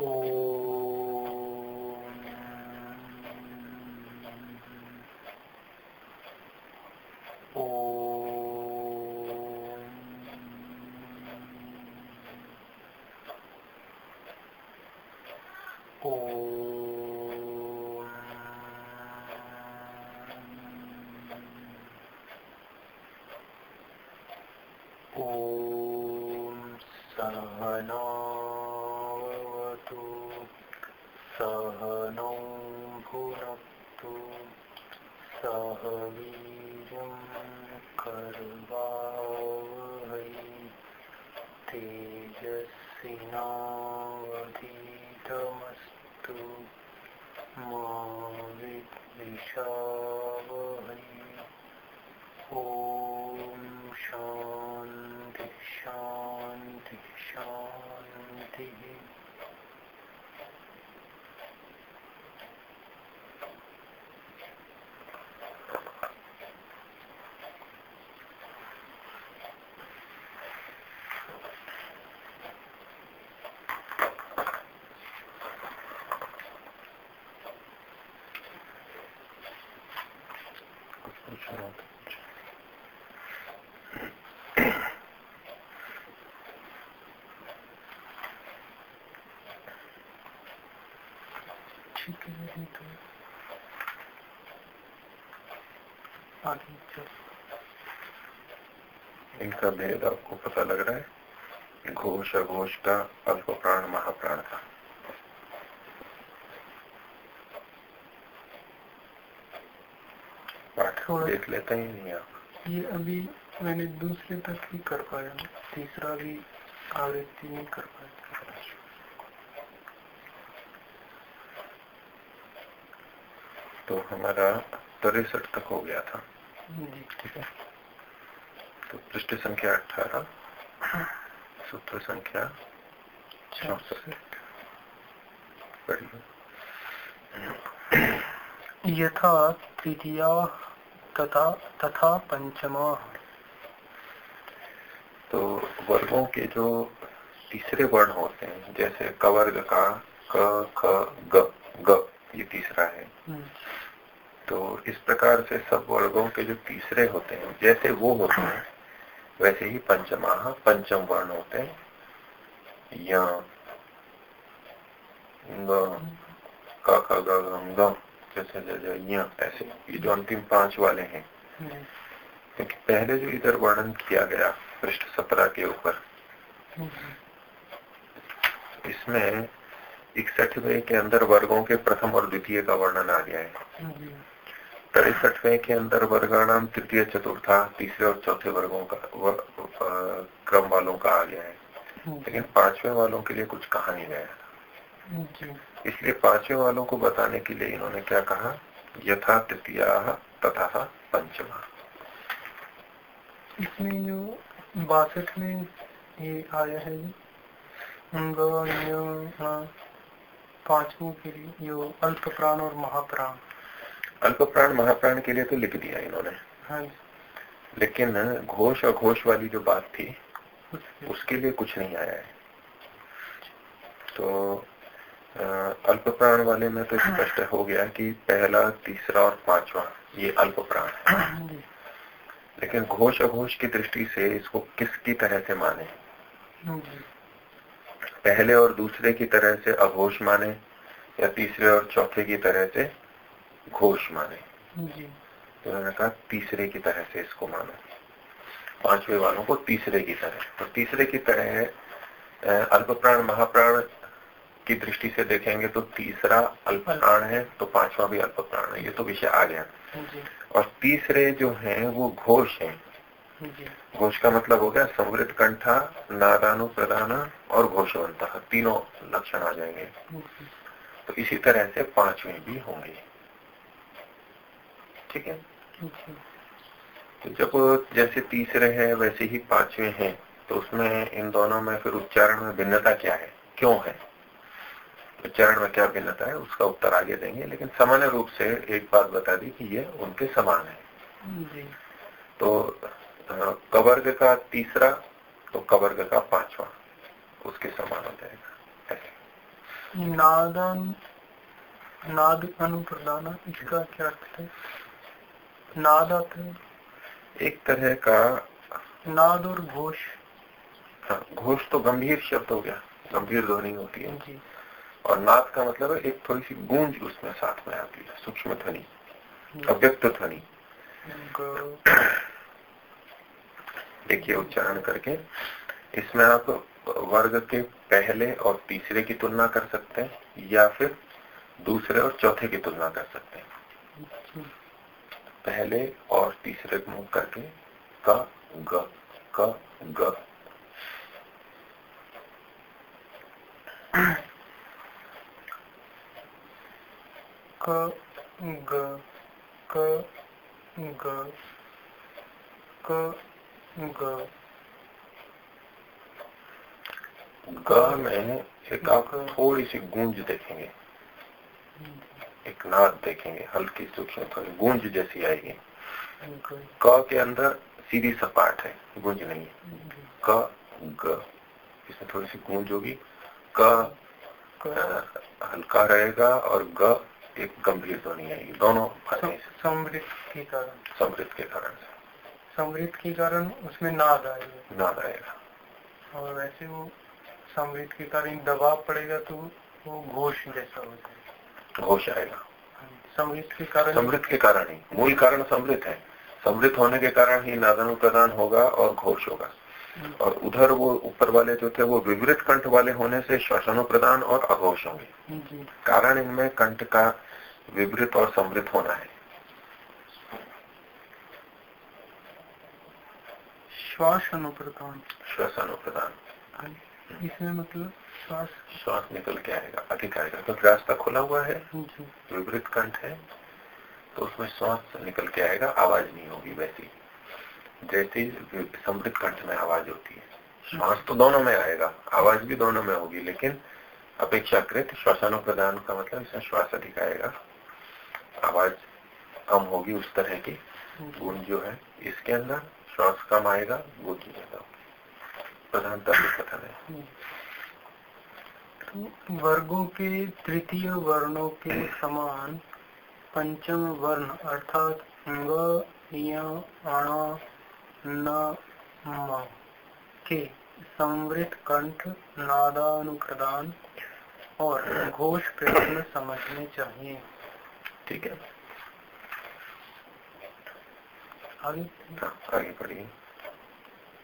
Oh. इनका भेद आपको पता लग रहा है। घोष अघोष का अल्प प्राण महाप्राण का थोड़ा- देख लेते ही नहीं आप। ये अभी मैंने दूसरे तक ही कर पाया तीसरा भी आवृत्ति नहीं कर पाया। तो हमारा तिरसठ तक हो गया था। ठीक है तो पृष्ठ संख्या अठारह सूत्र संख्या चौसठ। यथा तृतीया तथा तथा पंचमा। तो वर्गों के जो तीसरे वर्ण होते हैं जैसे कवर्ग का क ख ग ग ये तीसरा है। तो इस प्रकार से सब वर्गों के जो तीसरे होते हैं जैसे वो होते हैं वैसे ही पंचमाह पंचम वर्ण होते हैं। या ग क ख ग घ ग जैसे जैसे य ऐसे। ये जो अंतिम पाँच वाले हैं। क्योंकि पहले जो इधर वर्णन किया गया पृष्ठ सत्रह के ऊपर। इसमें इकसठवें के अंदर वर्गों के प्रथम और द्वितीय का वर्णन आ गया है। तिरसठवें के अंदर वर्गाणाम तृतीय चतुर्था तीसरे और चौथे वर्गों का व, अ, क्रम वालों का आ गया है। लेकिन पाँचवें वालों के लिए कुछ कहा नहीं गया। इसलिए पाँचवें वालों को बताने के लिए इन्होंने क्या कहा? यथा तृतीया तथा पंचमा। इसमें जो बासठ में ये आया है हाँ, पांचवों के लिए जो अल्प प्राण और महाप्राण। अल्प प्राण महाप्राण के लिए तो लिख दिया इन्होंने। हाँ लेकिन घोष और घोष वाली जो बात थी उसके- लिए कुछ नहीं आया है। तो अल्प प्राण वाले में तो स्पष्ट हो। गया कि पहला तीसरा और पांचवा ये अल्प प्राण है। लेकिन घोष अघोष की दृष्टि से इसको किसकी तरह से माने? पहले और दूसरे की तरह से अघोष माने या तीसरे और चौथे की तरह से घोष माने? तो उन्होंने कहा तीसरे की तरह से इसको मानो। पांचवे वालों को तीसरे की तरह। तो तीसरे की तरह अल्प प्राण महाप्राण की दृष्टि से देखेंगे तो तीसरा अल्प प्राण है तो पांचवा भी अल्प प्राण है ये तो विषय आ गया। और तीसरे जो हैं वो घोष हैं। घोष का मतलब हो गया समृद्ध कंठा नादानु प्रदान और घोषवंत तीनों लक्षण आ जाएँगे। तो इसी तरह से पांचवे भी होंगे। ठीक है? तो जब जैसे तीसरे हैं वैसे ही पांचवे हैं तो उसमें इन दोनों में फिर उच्चारण में भिन्नता क्या है? क्यों है? उच्चारण में क्या भिन्नता है उसका उत्तर आगे देंगे लेकिन सामान्य रूप से एक बात बता दी कि ये उनके समान है। जी। तो कवर्ग का तीसरा तो कवर्ग का पांचवा उसके समान हो जाएगा। ऐसे। नादन नाद अनुप्रदान इसका क्या अर्थ है? नाद अर्थ है? एक तरह का नाद और घोष। हाँ घोष तो गंभीर शब्द हो गया गंभीर ध्वनि होती है। जी। और नाद का मतलब है एक थोड़ी सी गूंज उसमें साथ में आती है, सूक्ष्म ध्वनि, अव्यक्त ध्वनि। देखिए उच्चारण करके, इसमें आप वर्ग के पहले और तीसरे की तुलना कर सकते हैं, या फिर दूसरे और चौथे की तुलना कर सकते हैं। पहले और तीसरे मुख करके, क, ग क, ग। क ग क ग क ग। ग में एक आप थोड़ी सी गूंज देखेंगे। एक नाद देखेंगे हल्की सूक्ष्म थोड़ी गूंज जैसी आएगी। क के अंदर सीधी सपाट है गूंज नहीं क ग इसमें थोड़ी सी गूंज होगी। क हल्का रहेगा और ग एक गंभीर ध्वनि आएगी दोनों समृद्ध के कारण। समृद्ध के कारण। समृद्ध के कारण उसमें नाद आएगा। नाद आएगा। और वैसे वो समृद्ध के कारण दबाव पड़ेगा तो वो घोष जैसा है। घोष आएगा। समृद्ध के कारण समृद्ध के कारण ही। मूल कारण समृद्ध है। समृद्ध होने के कारण ही नादन प्रदान होगा और घोष होगा। और उधर वो ऊपर वाले जो थे वो विवृत कंठ वाले होने से श्वसनो प्रदान और अघोष होंगे। कारण इनमें कंठ का विवृत और समृद्ध होना है। श्वास अनुप्रदान। श्वास अनुप्रदान। हाँ इसमें मतलब श्वास। श्वास निकल के आएगा अधिक आएगा। क्योंकि तो रास्ता खुला हुआ है विवृत कंठ है तो उसमें श्वास निकल के आएगा आवाज़ नहीं होगी वैसी। जैसी समृद्ध कंठ में आवाज़ होती है। श्वास तो दोनों में आएगा आवाज़ भी दोनों में होगी लेकिन अपेक्षाकृत श्वासानुप्रदान का मतलब इसमें श्वास अधिक आएगा। आवाज़ कम होगी उस तरह की। गुण जो है, इसके अंदर श्वास कम आएगा गुण ज़्यादा प्रधानता कथन है तो वर्गों के, तृतीय वर्णों के समान पंचम वर्ण अर्थात न के समृद्ध कंठ नादानुप्रदान और घोष प्रश्न समझने चाहिए। ठीक है। आगे। आगे पढ़िए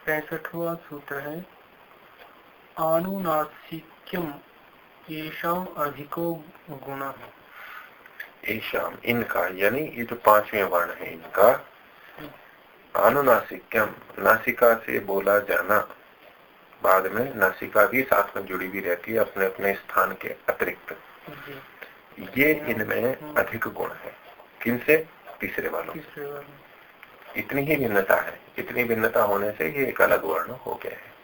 पैंसठवा सूत्र है आनुनासिक्यम येषाम अधिको गुण। ईशाम इनका यानी ये जो पाँचवें वर्ण है इनका अनुनासिक्यम नासिका से बोला जाना बाद में नासिका भी साथ में जुड़ी भी रहती है अपने अपने स्थान के अतिरिक्त। ये इनमें अधिक गुण है। किनसे? तीसरे वालों तीसरे वालों। इतनी ही भिन्नता है। इतनी भिन्नता होने से ये एक अलग वर्ण हो गया है।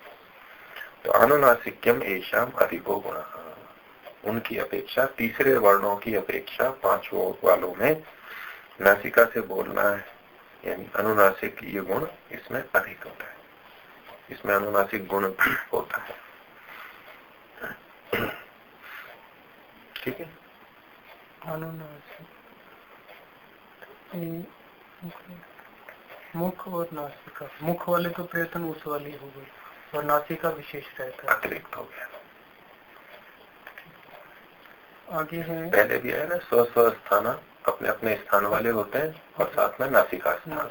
तो अनुनासिक्यम ऐशाम अधिको गुण। उनकी अपेक्षा तीसरे वर्णों की अपेक्षा पांचवों वालों में नासिका से बोलना है। यानी अनुनासिक ये गुण इसमें अधिक होता है। इसमें अनुनासिक गुण होता है। ठीक है? मुख और नासिका मुख वाले तो प्रयत्न उस वाली हो गई और नासिका विशेष रहता है। अतिरिक्त हो गया। आगे है। पहले भी है ना स्व स्व स्थान अपने अपने स्थान वाले होते हैं और साथ में नासिका स्थान।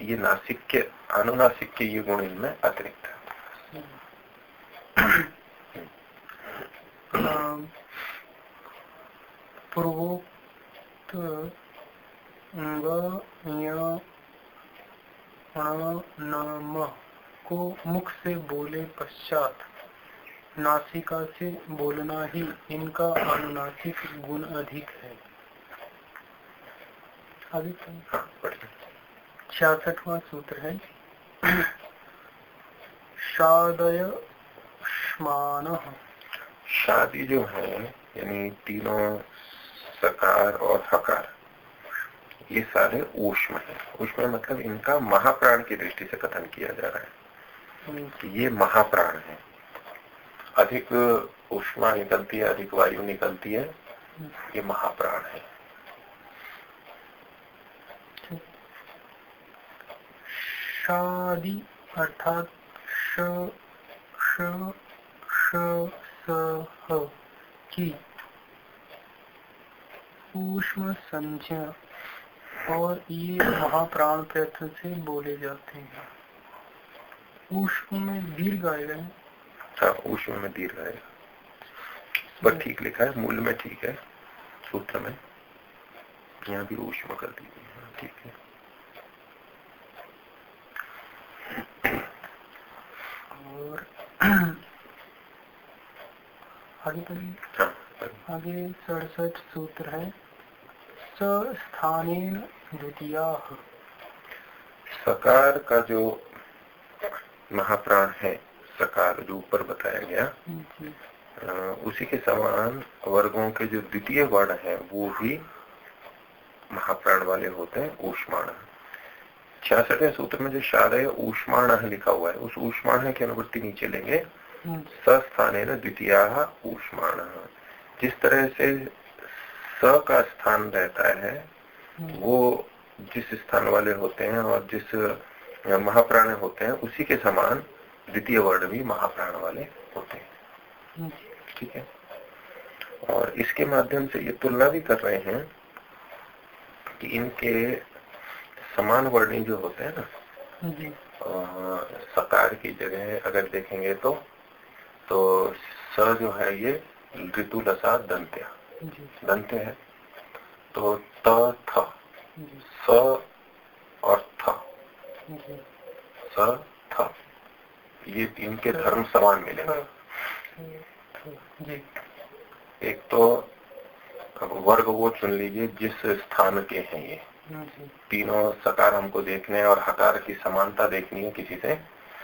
ये नासिक के अनुनासिक के ये गुण इनमें अतिरिक्त है। पूर्वोक्त नम को मुख से बोले पश्चात। नासिका से बोलना ही इनका अनुनासिक गुण अधिक है। अभी छियासठवा सूत्र है। शादय शादी जो है, यानी तीनों सकार और हकार। ये सारे ऊष्म है। ऊष्म मतलब इनका महाप्राण की दृष्टि से कथन किया जा रहा है। कि ये महाप्राण है। अधिक उष्मा निकलती है अधिक वायु निकलती है। ये महाप्राण है। शादी अर्थात श श श स की। सूक्ष्म संज्ञा और ये महाप्राण प्रयत्न से बोले जाते हैं। ऊष्म में दीर्घ आएगा हाँ। ऊष्म में दीर्घ आएगा बस ठीक लिखा है मूल में ठीक है सूत्र में। यहाँ भी ऊष्म कर दीजिए हाँ, ठीक है। और आगे पढ़िए हाँ, आगे सड़सठ सूत्र है। स्थान द्वितीय। सकार का जो महाप्राण है सकार जो ऊपर बताया गया उसी के समान वर्गों के जो द्वितीय वर्ण है वो भी महाप्राण वाले होते हैं ऊष्माण। छियासठवें सूत्र में जो शादय ऊष्माण लिखा हुआ है उस ऊष्माण की अनुवृत्ति नीचे लेंगे। सस्थान है द्वितीय ऊष्माण। जिस तरह से स का स्थान रहता है वो जिस स्थान वाले होते हैं और जिस महाप्राण होते हैं उसी के समान द्वितीय वर्ण भी महाप्राण वाले होते हैं। ठीक है? और इसके माध्यम से ये तुलना भी कर रहे हैं कि इनके समान वर्णी जो होते हैं ना सकार की जगह अगर देखेंगे तो तो स जो है ये ऋतु लसा दंत्या दंत्य है। तो त थ। स और थ। स थ। ये इनके धर्म समान मिलेंगे एक तो वर्ग वो चुन लीजिए जिस स्थान के हैं ये। तीनों सकार हमको देखने और हकार की समानता देखनी है किसी से।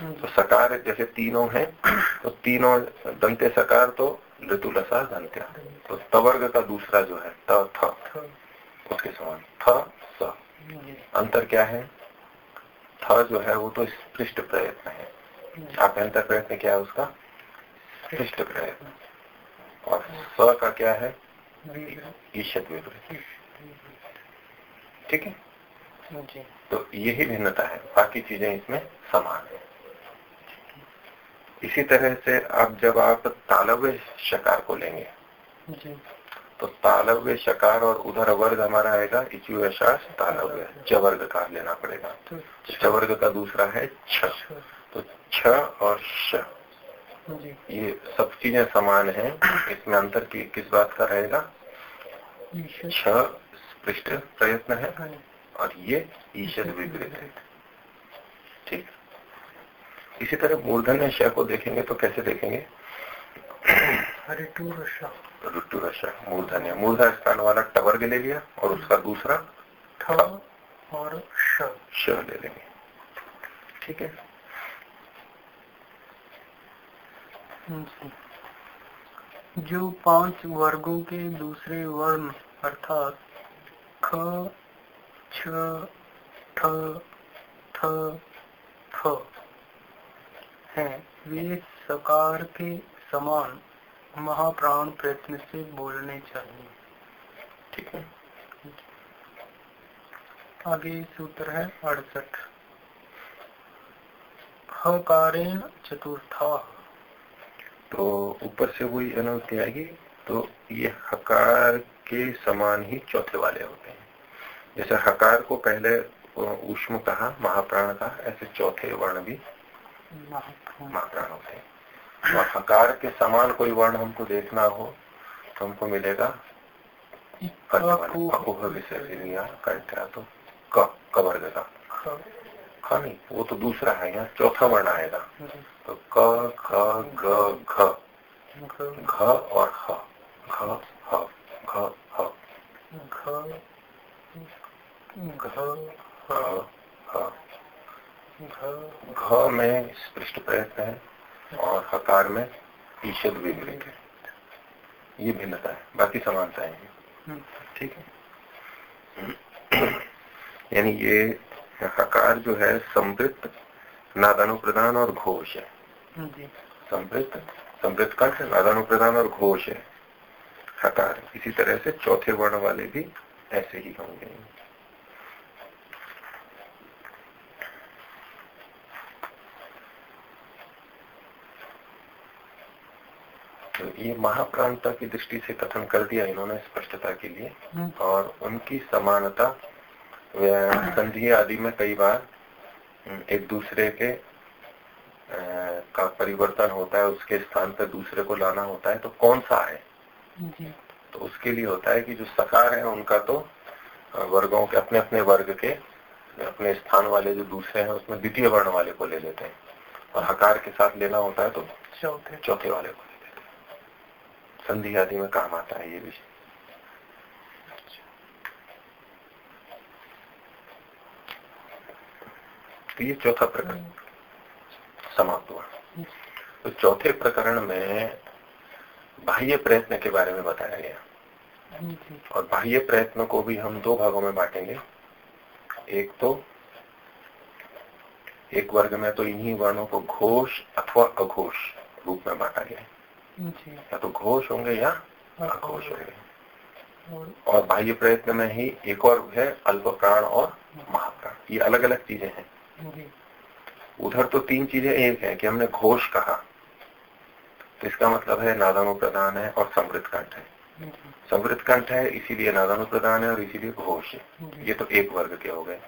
तो सकार जैसे तीनों हैं तो तीनों दंते सकार तो ऋतुलसा दंत्या तो तवर्ग का दूसरा जो है त थ उसके समान। थ स। अंतर क्या है? थ जो है वो तो स्पृष्ट प्रयत्न है। आभ्यंतर प्रयत्न क्या है उसका? स्पृष्ट प्रयत्न। और स का क्या है? ईशत विपरीत। ठीक है? तो यही भिन्नता है। बाकी चीज़ें इसमें समान है। इसी तरह से अब जब आप तालव्य शकार को लेंगे तो तालव्य शकार और उधर वर्ग हमारा आएगा इचुशास तालव्य जवर्ग का लेना पड़ेगा। तो चवर्ग का दूसरा है छ। तो छ और श। ये सब चीज़ें समान है। इसमें अंतर की किस बात का रहेगा? छ पृष्ठ प्रयत्न है हाँ। और ये ईशद विपरीत है। इसी तरह मूर्धन्य श को देखेंगे तो कैसे देखेंगे? ऋतु रशा मूर्धन्य मूर्धा स्थान वाला टवर्ग ले लिया और उसका दूसरा और श ले लेंगे। ठीक है? जो पाँच वर्गों के दूसरे वर्ण अर्थात ख छ ठ थ थ। हैं। वे सकार के समान महाप्राण प्रयत्न से बोलने चाहिए। ठीक है? आगे सूत्र है अड़सठ। हकारेण चतुर्था। तो ऊपर से वही अनुमति आएगी। तो ये हकार के समान ही चौथे वाले होते हैं। जैसे हकार को पहले उष्म कहा, महाप्राण का ऐसे चौथे वर्ण भी होते हैं हकार के समान कोई वर्ण हमको देखना हो तो हमको मिलेगा। तो क वर्ग का। ख नहीं वो तो दूसरा है यहाँ चौथा वर्ण आएगा। तो क ख ग घ। घ। और ह। घ ह घ ह। घ। घ। ह। घ में स्पृष्ट प्रयत्न है और हकार में ईशद विपरीत है ये भिन्नता है। बाकी समानता हैं। ठीक है? यानी ये हकार जो है समृद्ध नादानुप्रदान और घोष है। समृद्ध समृद्ध कंठ नादानुप्रदान और घोष है। हकार। इसी तरह से चौथे वर्ण वाले भी ऐसे ही होंगे। तो ये महाप्रांता की दृष्टि से कथन कर दिया इन्होंने स्पष्टता के लिए। हम्म। और उनकी समानता संधि आदि में कई बार हम्म, एक दूसरे के का परिवर्तन होता है उसके स्थान पर दूसरे को लाना होता है तो कौन सा है? तो उसके लिए होता है कि जो सकार है उनका तो वर्गों के अपने अपने वर्ग के अपने स्थान वाले जो दूसरे हैं उसमें द्वितीय वर्ण वाले को ले लेते हैं। और हकार के साथ लेना होता है तो चौथे। चौथे वाले को। संधि आदि में काम आता है ये विषय तो ये चौथा प्रकरण समाप्त हुआ। तो चौथे प्रकरण में बाह्य प्रयत्न के बारे में बताया गया। और बाह्य प्रयत्न को भी हम दो भागों में बांटेंगे। एक तो एक वर्ग में तो इन्हीं वर्णों को घोष अथवा अघोष रूप में बांटा गया या तो घोष होंगे या अघोष होंगे। और बाह्य प्रयत्न में ही एक और है अल्प प्राण और महाप्राण ये अलग अलग चीज़ें हैं। उधर तो तीन चीज़ें एक है कि हमने घोष कहा। तो इसका मतलब है नादानु प्रधान है और समृद्ध कंठ है। समृद्ध कंठ है इसीलिए नादानु प्रधान है और इसीलिए घोष है। ये तो एक वर्ग के हो गए।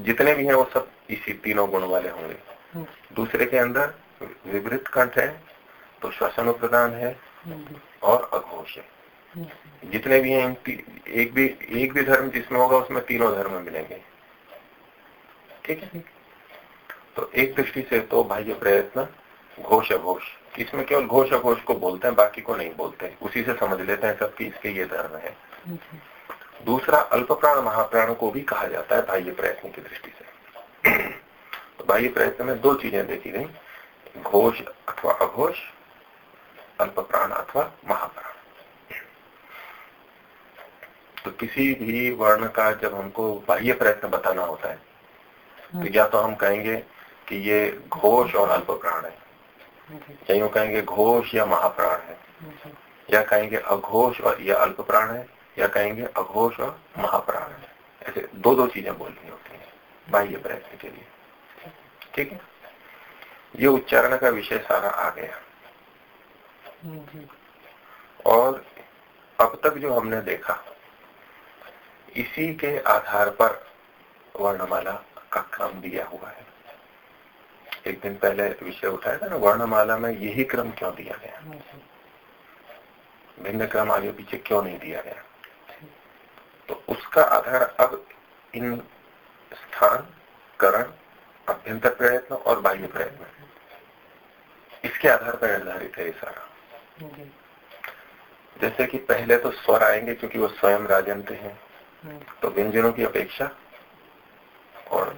जितने भी हैं वो सब इसी तीनों गुण वाले होंगे। दूसरे के अंदर विवृत कंठ है तो श्वसन प्रदान है और अघोष है। जितने भी हैं एक भी एक भी धर्म जिसमें होगा उसमें तीनों धर्म मिलेंगे। ठीक है? तो एक दृष्टि से तो बाह्य प्रयत्न घोष अघोष। इसमें केवल घोष अघोष को बोलते हैं बाकी को नहीं बोलते। हैं उसी से समझ लेते हैं सबकी इसके ये धर्म है। दूसरा अल्प प्राण महाप्राण को भी कहा जाता है बाह्य प्रयत्न की दृष्टि से। तो बाह्य प्रयत्न में दो चीज़ें देखी गई घोष अथवा अघोष। अल्प प्राण अथवा महाप्राण। तो किसी भी वर्ण का जब हमको बाह्य प्रयत्न बताना होता है तो या तो हम कहेंगे कि ये घोष और अल्प प्राण है या यूँ कहेंगे घोष या महाप्राण है या कहेंगे अघोष और या अल्प प्राण है या कहेंगे अघोष और महाप्राण है। ऐसे दो दो चीज़ें बोलनी होती है बाह्य प्रयत्न के लिए। ठीक है? ये उच्चारण का विषय सारा आ गया। और अब तक जो हमने देखा, इसी के आधार पर वर्णमाला का क्रम दिया हुआ है। एक दिन पहले विषय उठाया था ना, वर्णमाला में यही क्रम क्यों दिया गया? भिन्न क्रम आगे पीछे क्यों नहीं दिया गया? तो उसका आधार अब इन स्थान, करण, अभ्यंतर प्रयत्न और बाह्य प्रयत्न। इसके आधार पर निर्धारित है ये सारा। जैसे कि पहले तो स्वर आएँगे क्योंकि वो स्वयं राजंत हैं। तो व्यंजनों की अपेक्षा और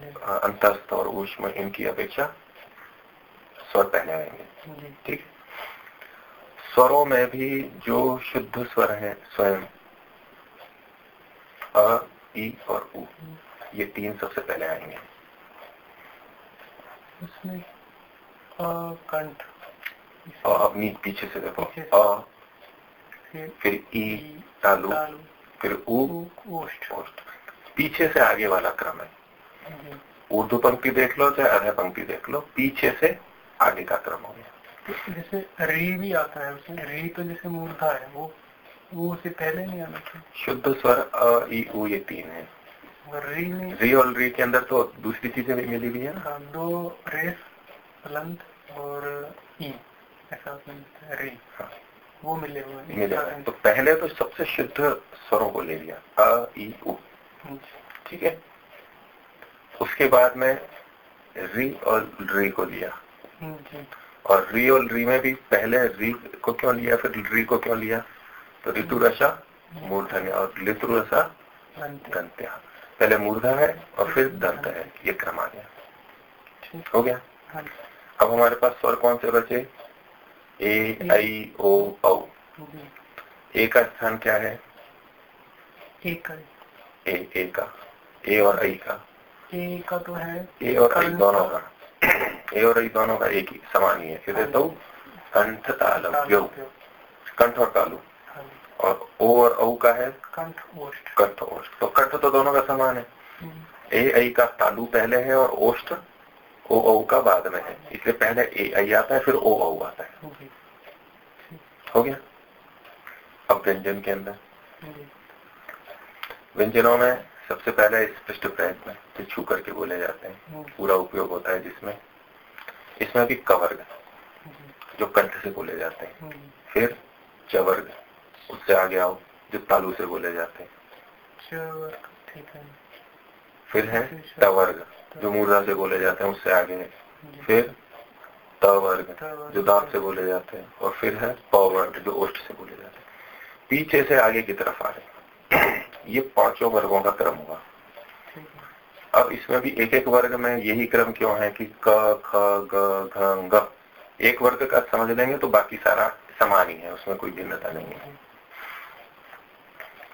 अंतस्थ और ऊष्म इनकी अपेक्षा स्वर पहले आएँगे। ठीक। स्वरों में भी जो शुद्ध स्वर है स्वयं अ ई और उ ये तीन सबसे पहले आएँगे। उसमें कंठ। अपनी पीछे से देखो। अ फिर ई तालु फिर ऊ पीछे से आगे वाला क्रम है। उर्दू पंक्ति देख लो चाहे अधे पंक्ति देख लो पीछे से आगे का क्रम हो गया। जैसे री भी आता है उसमें री तो जैसे मूर्धा है वो वो से पहले नहीं आना चाहिए। शुद्ध स्वर अ ई उ ये तीन है। री में री और री के अंदर तो दूसरी चीज़ें भी मिली हुई है हाँ, दो रेस और ई। हाँ वो मिले हुए मिले। तो पहले तो सबसे शुद्ध स्वरों को ले लिया। अ ई उ। ठीक है? उसके बाद में री और री को लिया। और री और री में भी पहले री को क्यों लिया फिर री को क्यों लिया? तो ऋतु रसा मूर्धन्य और ऋतु रसा दंत्या। पहले मूर्धा है और फिर दंत है। ये क्रम आ गया हो गया? हाँ। अब हमारे पास स्वर कौन से बचे? ए आई ओ औ। ए का स्थान क्या है? ए का। ए ए का। ए और आई का। ए का तो है। ए और आई दोनों का। ए और आई दोनों का एक ही समान ही है। फिर तो कंठ तालव्यो कंठ और तालु। हाँ और ओ और औ का है? कंठ ओष्ठ। कंठ ओष्ठ। तो कंठ तो दोनों का समान है। हम्म। ए ऐ का तालु पहले है और ओष्ठ ओ औ का बाद में है। इसलिए पहले ए आई आता है फिर ओ औ आता है। हो गया? अब व्यंजन के अंदर। व्यंजनों में सबसे पहले स्पष्ट प्रयत्न जो छू करके बोले जाते हैं। पूरा उपयोग होता है जिसमें। इसमें भी कवर्ग जो कंठ से बोले जाते हैं। फिर चवर्ग उससे आगे आओ जो तालु से बोले जाते हैं। ठीक है। फिर है तवर्ग। जो मूर्धा से बोले जाते हैं, उससे आगे फिर तवर्ग जो दांत से बोले जाते हैं, और फिर है पवर्ग जो ओष्ट से बोले जाते हैं। पीछे से आगे की तरफ़ आ रहे ये पाँचों वर्गों का क्रम हुआ अब इसमें भी एक एक वर्ग में यही क्रम क्यों है कि क, ख, ग, घ, ग। एक वर्ग का समझ लेंगे तो बाकी सारा समान ही है, उसमें कोई भिन्नता नहीं है।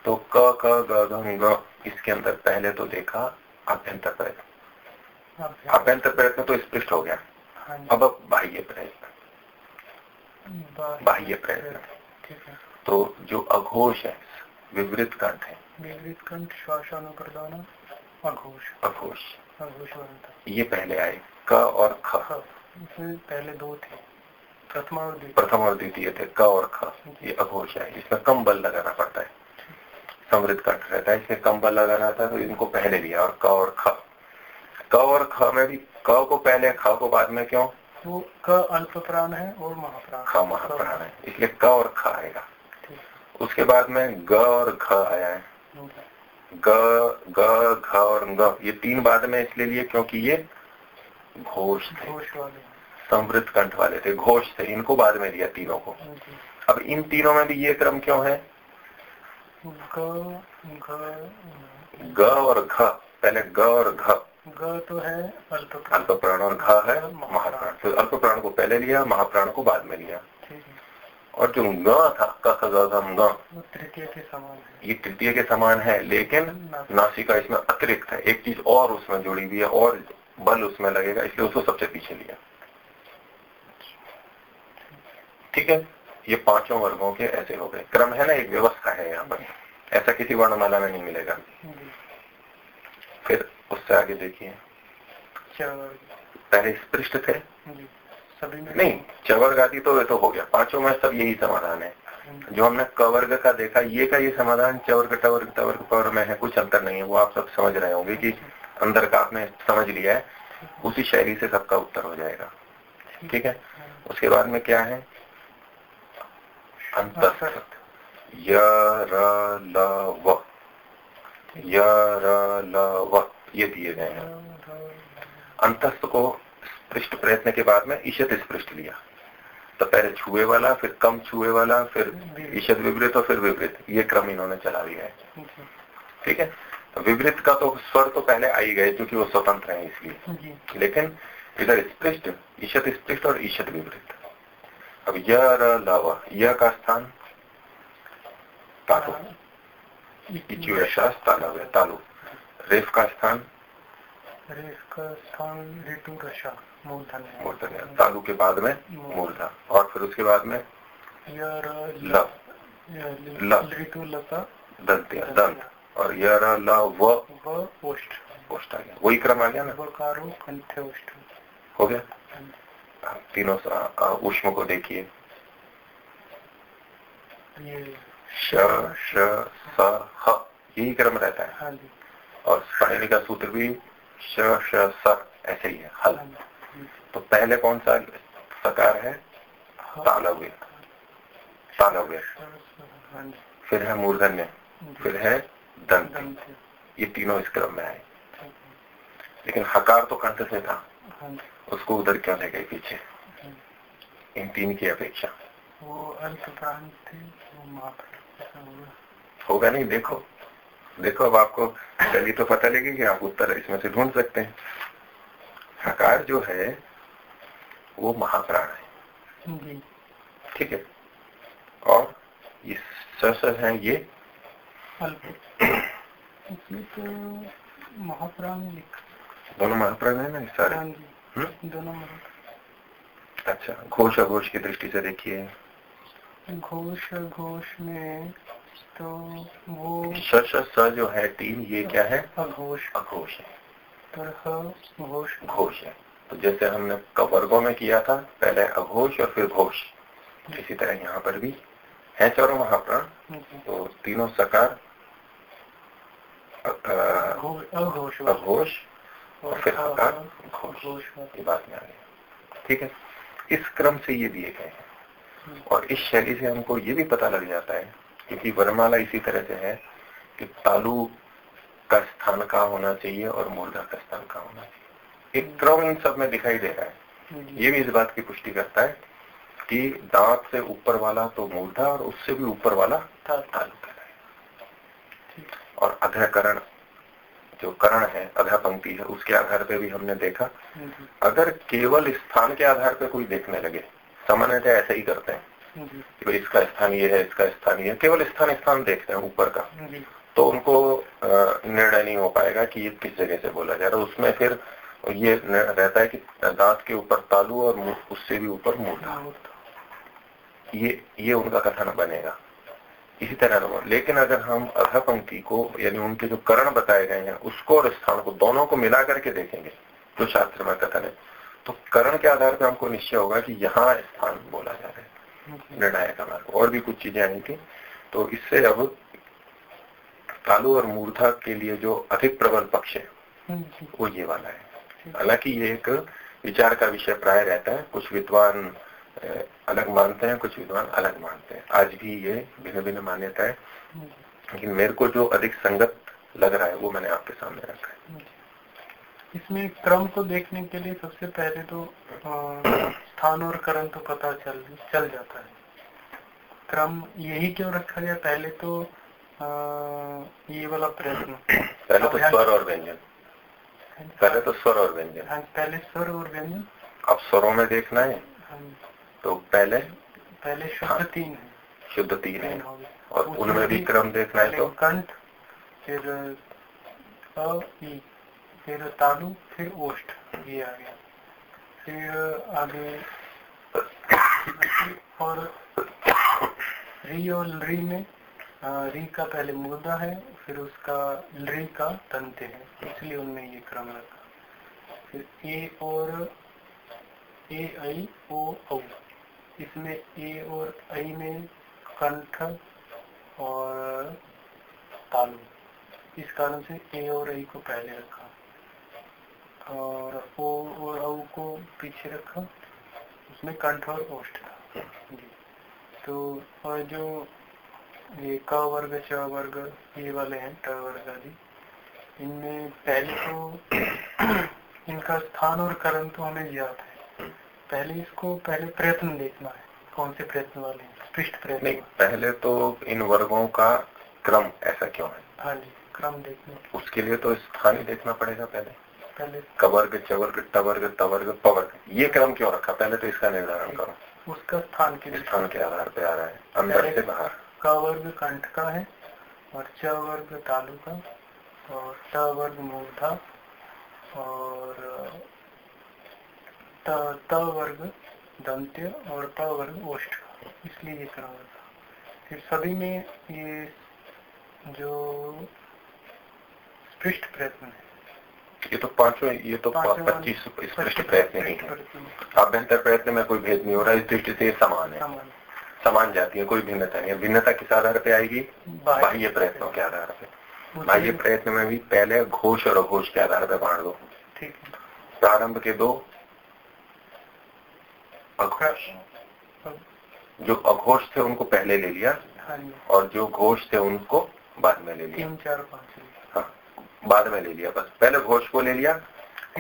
तो क ख ग, घ इसके अंदर पहले तो देखा अभ्यंतर प्रयत्न अभ्यंतर प्रयत्न तो स्पष्ट हो गया। हाँ अब बाह्य प्रयत्न। बाह्य प्रयत्न। तो जो अघोष है विवृत कंठ है। विवृत कंठ श्वासानुप्रदान अघोष। अघोष। अघोष ये पहले आए। क और ख। पहले दो थे। प्रथम और द्वितीय। प्रथम और द्वितीय थे। क और ख। ये अघोष है। इसमें कम बल लगाना पड़ता है। समृद्ध कंठ रहता है। इसमें कम बल लगाना था तो इनको पहले लिया और क और ख। क और ख में भी क को पहले ख को बाद में क्यों? वो क अल्प प्राण है और महाप्राण। ख महाप्राण है इसलिए क और ख आएगा। उसके बाद में ग और घ आया है। ग ग घ और ग ये तीन बाद में इसलिए लिए क्योंकि ये घोष थे। समृद्ध कंठ वाले थे घोष थे इनको बाद में लिया तीनों को। अब इन तीनों में भी ये क्रम क्यों है? ग और घ पहले ग और घ। ग तो है अल्प प्राण। और घ है महाप्राण। तो अल्प प्राण को पहले लिया महाप्राण को बाद में लिया। और जो ग था ग तृतीय के समान ये तृतीय के समान है लेकिन नासिका। इसमें अतिरिक्त है। एक चीज़ और उसमें जुड़ी हुई है और बल उसमें लगेगा इसलिए उसको सबसे पीछे लिया। ठीक है? ये पाँचों वर्गों के ऐसे हो गए। क्रम है ना एक व्यवस्था है यहाँ पर। ऐसा किसी वर्णमाला में नहीं मिलेगा। फिर उससे आगे देखिए। पहले स्पृष्ट थे? सभी में? नहीं चवर्ग आदि तो ये तो हो गया। पाँचों में सब यही समाधान है। जो हमने कवर्ग का देखा ये का ये समाधान चवर्ग टवर्ग टवर्ग पवर में है कुछ अंतर नहीं है। वो आप सब समझ रहे होंगे कि अंदर का आपने समझ लिया है। उसी शैली से सबका उत्तर हो जाएगा। ठीक। है? उसके बाद में क्या है? अंत य ये दिए गए हैं। अंतस्थ को पृष्ठ प्रयत्न के बाद में ईशत स्पृष्ट लिया। तो पहले छुए वाला फिर कम छुए वाला फिर ईशत विवृत और फिर विवृत। ये क्रम इन्होंने चला दिया है। ठीक है? तो विवृत का तो स्वर तो पहले आ ही गए क्योंकि वो स्वतंत्र है इसलिए। लेकिन इधर स्पृष्ट ईशत स्पृष्ट और ईशत विवृत। अब यह लावा यह का स्थान तालु। तालु। रेफ का स्थान? रेफ का स्थान ऋतु रशा मूर्धन तालु के बाद में मूर्धा और फिर उसके बाद में? ऋतु लता। दंत दंत। और यर ल वोष्ट ओष्ट आ गया। वही क्रम आ गया ना? कंठ हो गया? हाँ, तीनों उष्म को देखिए। श श स ह। यही क्रम रहता है। हाँ और पाणिनि का सूत्र भी श श स ऐसे ही है हल। तो पहले कौन सा सकार है? तालव्य। तालव्य। फिर है मूर्धन्य। फिर है दंत ये तीनों इस क्रम में आए। लेकिन हकार तो कंठ से था। उसको उधर क्यों ले गए पीछे? इन तीन की अपेक्षा। वो होगा नहीं देखो। देखो अब आपको चलिए तो पता लगेगी आप उत्तर इसमें से ढूंढ सकते हैं। हकार जो है वो महाप्राण है। ठीक है? और ये सस है ये तो महाप्राण दोनों महाप्राण है ना सारे? हाँ हम्म? दोनों अच्छा घोष अघोष की दृष्टि से देखिए। घोष घोष में तो वो स जो है तीन ये क्या है? अघोष। अघोष है। घोष। घोष है। तो जैसे हमने वर्गों में किया था पहले अघोष और फिर घोष। इसी तरह यहाँ पर भी है चारों महाप्राण। तो तीनों सकार अघोष अघोष। और फिर हकार घोष। ये बात में आ गई ठीक है। इस क्रम से ये दिए गए हैं। हम्म। और इस शैली से हमको ये भी पता लग जाता है क्योंकि वरमाला इसी तरह से है कि तालु का स्थान कहाँ होना चाहिए और मूर्धा का स्थान कहाँ होना चाहिए। एक क्रम इन सब में दिखाई दे रहा है। ये भी इस बात की पुष्टि करता है कि दांत से ऊपर वाला तो मूर्धा और उससे भी ऊपर वाला तालु है। और अध्यकरण जो करण है अधा पंक्ति है उसके आधार पे भी हमने देखा। अगर केवल स्थान के आधार पे कोई देखने लगे सामान्यतः ऐसे ही करते हैं। कि इसका स्थान ये है, इसका स्थान ये केवल स्थान स्थान देखते हैं ऊपर का। तो उनको निर्णय नहीं हो पाएगा कि ये किस जगह से बोला जा रहा है। उसमें फिर ये रहता है कि दांत के ऊपर तालू और उससे भी ऊपर मूर्धा ये ये उनका कथन बनेगा। इसी तरह लेकिन अगर हम अधा पंक्ति को, यानी उनके जो करण बताए गए हैं, उसको और स्थान को दोनों को मिला करके देखेंगे, जो शास्त्र में कथन है तो करण के आधार पर हमको निश्चय होगा कि यहाँ स्थान बोला जा रहा है। निर्णायक मार्ग और भी कुछ चीज़ें आई थी। तो इससे अब तालु और मूर्धा के लिए जो अधिक प्रबल पक्ष है वो ये वाला है। हालाँकि ये एक विचार का विषय प्राय रहता है। कुछ विद्वान अलग मानते हैं कुछ विद्वान अलग मानते हैं। आज भी ये भिन्न भिन्न मान्यता है। लेकिन मेरे को जो अधिक संगत लग रहा है वो मैंने आपके सामने रखा है। इसमें क्रम को देखने के लिए सबसे पहले तो स्थान और करण तो पता चल चल जाता है। क्रम यही क्यों रखा गया? पहले तो आ, ये वाला प्रश्न। पहले तो स्वर और व्यंजन। पहले तो स्वर और व्यंजन। हाँ पहले स्वर और व्यंजन। अब स्वरों में देखना है। हाँ। तो पहले पहले शुद्ध हाँ, तीन है। शुद्ध तीन है। और उनमें भी क्रम देखना है तो। कंठ फिर फिर तालु, फिर ओष्ठ, ये आ गया। फिर आगे और री और री में री का पहले मुर्दा है, फिर उसका री का तंते है, इसलिए उनमें ये क्रम रखा। फिर ए और, ए आई, ओ, औ। इसमें ए और आई में कंठ और तालु। इस कारण से ए और आई को पहले रखा। और ओ और औ को पीछे रखा। उसमें कंठ और ओष्ठ था। जी। तो और जो ये क वर्ग च वर्ग ये वाले हैं ट वर्ग आदि इनमें पहले तो इनका स्थान और करण तो हमें ज्ञात है। पहले इसको पहले प्रयत्न देखना है कौन से प्रयत्न वाले हैं पृष्ठ प्रयत्न नहीं पहले तो इन वर्गों का क्रम ऐसा क्यों है? हाँ जी क्रम देखना। उसके लिए तो स्थान ही देखना पड़ेगा पहले। पहले कवर्ग चवर्ग टवर्ग तवर्ग पवर्ग ये क्रम क्यों रखा? पहले तो इसका निर्धारण करो। उसका स्थान के स्थान के आधार पे आ रहा है। अंदर से बाहर। क वर्ग कंठ का है और च वर्ग तालु का और ट वर्ग मूर्धा और त वर्ग दंत्य और त वर्ग ओष्ठ इसलिए ये क्रम था फिर सभी में ये जो स्पृष्ट प्रयत्न है ये तो पाँचों ये तो पच्चीस स्पष्ट प्रयत्न ही। है अभ्यंतर प्रयत्न में कोई भेद नहीं हो रहा इस दृष्टि से समान है। समान। जाती है कोई भिन्नता नहीं है। भिन्नता किस आधार पे आएगी? बाह्य प्रयत्नों के आधार पे। बाह्य प्रयत्न में भी पहले घोष और अघोष के आधार पे बांट दो। प्रारंभ के दो अघोष। जो अघोष थे उनको पहले ले लिया हाँ और जो घोष थे उनको बाद में ले लिया। तीन चार पाँच। बाद में ले लिया बस। पहले घोष को ले लिया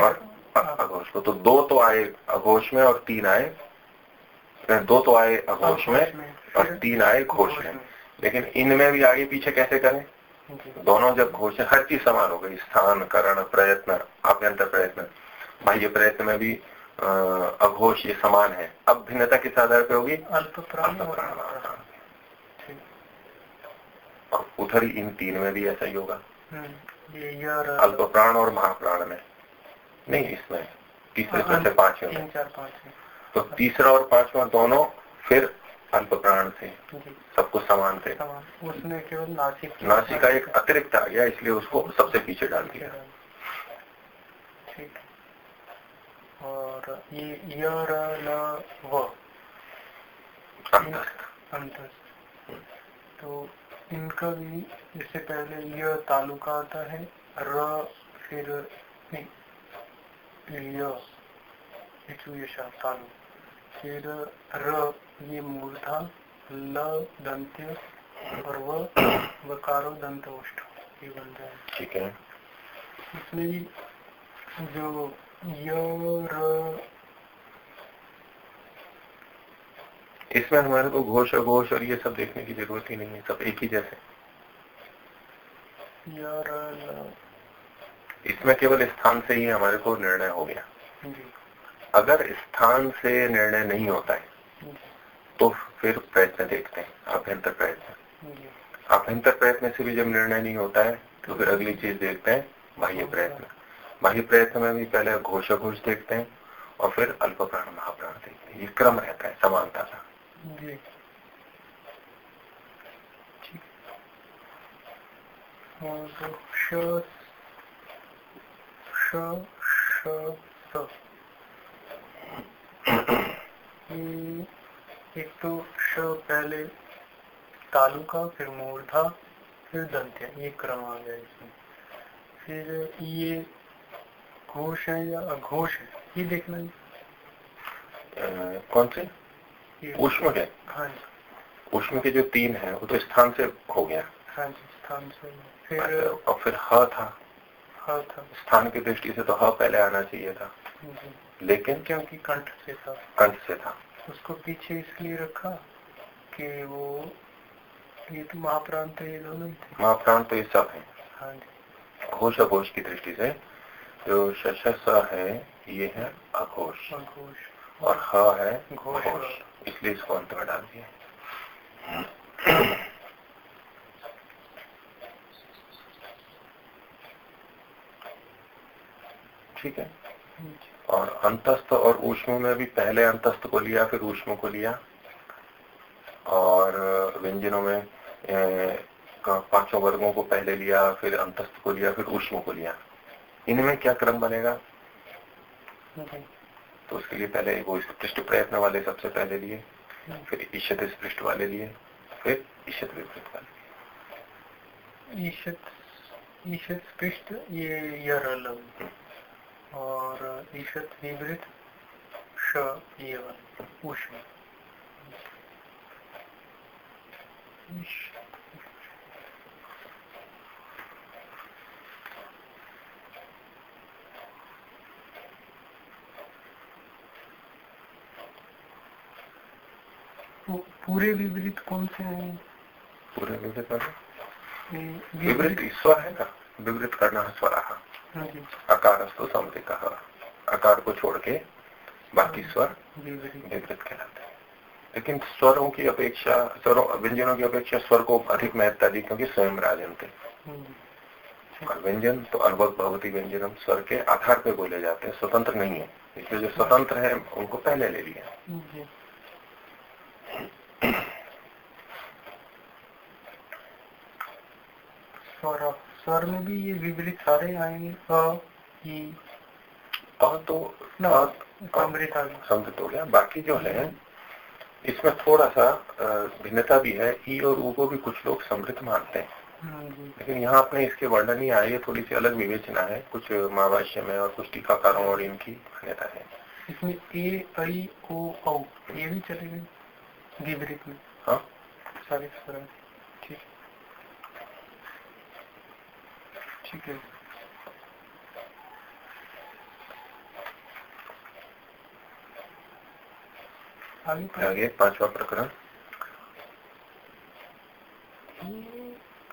और हाँ। अघोष को। तो दो तो आए अघोष में और तीन आए दो तो आए अघोष में और तीन आए घोष में। लेकिन इनमें भी आगे पीछे कैसे करें? दोनों जब घोष हर चीज़ समान हो गई। स्थान करण प्रयत्न आभ्यंतर प्रयत्न। बाह्य प्रयत्न में भी अघोष ये समान है। अब भिन्नता किस आधार पे होगी? और उधर ही इन तीन में भी ऐसा ही होगा। हम्म, अल्प प्राण और महाप्राण में। नहीं इसमें तीसरे चौथे पाँचवें में। तो तीसरा और पांचवा दोनों फिर अल्प प्राण से सब कुछ समान थे। उसमें केवल नासिक नासिका एक अतिरिक्त आ गया इसलिए उसको सबसे पीछे डाल दिया। ठीक और ये यर न व तो इनका भी इससे पहले यह तालुका आता है र फिर तालु। फिर र ये मूर्धा ल दंत्य और व वकारो दंत उष्ट ये बन जाए। ठीक है। इसमें भी जो य इसमें हमारे को घोष, अघोष और ये सब देखने की ज़रूरत ही नहीं है, सब एक ही जैसे इसमें केवल स्थान से ही हमारे को निर्णय हो गया। अगर स्थान से निर्णय नहीं होता है तो फिर प्रयत्न देखते हैं, अभ्यंतर प्रयत्न। अभ्यंतर प्रयत्न से भी जब निर्णय नहीं होता है तो फिर अगली चीज़ देखते हैं, बाह्य प्रयत्न। बाह्य प्रयत्न में भी पहले घोष घोष देखते हैं और फिर अल्प प्राण महाप्राण देखते हैं। ये क्रम रहता है, समानता का। जी एक तो श पहले तालु का फिर मूर्धा फिर दंत्य ये क्रम आ गया इसमें फिर ये घोष है या अघोष है ये देखना कौन से उष्म के हाँ उष्म के जो तीन है वो तो स्थान से हो गया। हाँ जी स्थान से फिर अच्छा, और फिर ह था। ह था। स्थान की दृष्टि से तो ह पहले आना चाहिए था। लेकिन क्योंकि कंठ से था। कंठ से था। उसको पीछे इसलिए रखा कि वो ये तो महाप्रांत तो ये दोनों थे। महाप्रांत तो ये सब है। हाँ जी। घोष अघोष की दृष्टि से जो शश है ये है अघोष। अघोष। और ह है घोष इसलिए इसको अंत में डाल दिया। ठीक है? और अंतस्थ और ऊष्म में भी पहले अंतस्थ को लिया, फिर ऊष्म को लिया। और व्यंजनों में पाँचों वर्गों को पहले लिया, फिर अंतस्थ को लिया, फिर ऊष्म को लिया। इनमें क्या क्रम बनेगा? तो उसके लिए पहले वो पृष्ठ प्रयत्न वाले सबसे पहले लिए, फिर ईशत पृष्ठ वाले लिए, फिर ईशत विपरीत वाले ईशत ईशत पृष्ठ ये और ईशत श, ये उष्ण। पूरे विपरीत कौन से हैं? पूरे विपरीत विपरीत ईश्वर है ना? विपरीत करना है स्वरा हाँ अकार अस्तु समृ कहा अकार को छोड़ के बाकी हाँ स्वर विपरीत। कहलाते हैं। लेकिन स्वरों की अपेक्षा स्वरों व्यंजनों की अपेक्षा स्वर को अधिक महत्ता दी क्योंकि स्वयं राजन थे। हम्म। और व्यंजन तो अनुभव भगवती व्यंजनम स्वर के आधार पे बोले जाते हैं स्वतंत्र नहीं है। इसलिए जो स्वतंत्र है उनको पहले ले लिया स्वर स्वर में भी ये विपरीत सारे आएँगे। तो समृत हो गया। बाकी जो है इसमें थोड़ा सा भिन्नता भी है। ई और ऊ को भी कुछ लोग समृद्ध मानते हैं। हाँ लेकिन यहाँ अपने इसके वर्णन ही आए थोड़ी सी अलग विवेचना है। कुछ महाभाष्य में और कुछ टीकाकारों और इनकी भिन्नता है। इसमें ए आई ओ औ ये भी चलेगा विपरीत में। हाँ? सारे ठीक है। आगे पांचवा प्रकरण।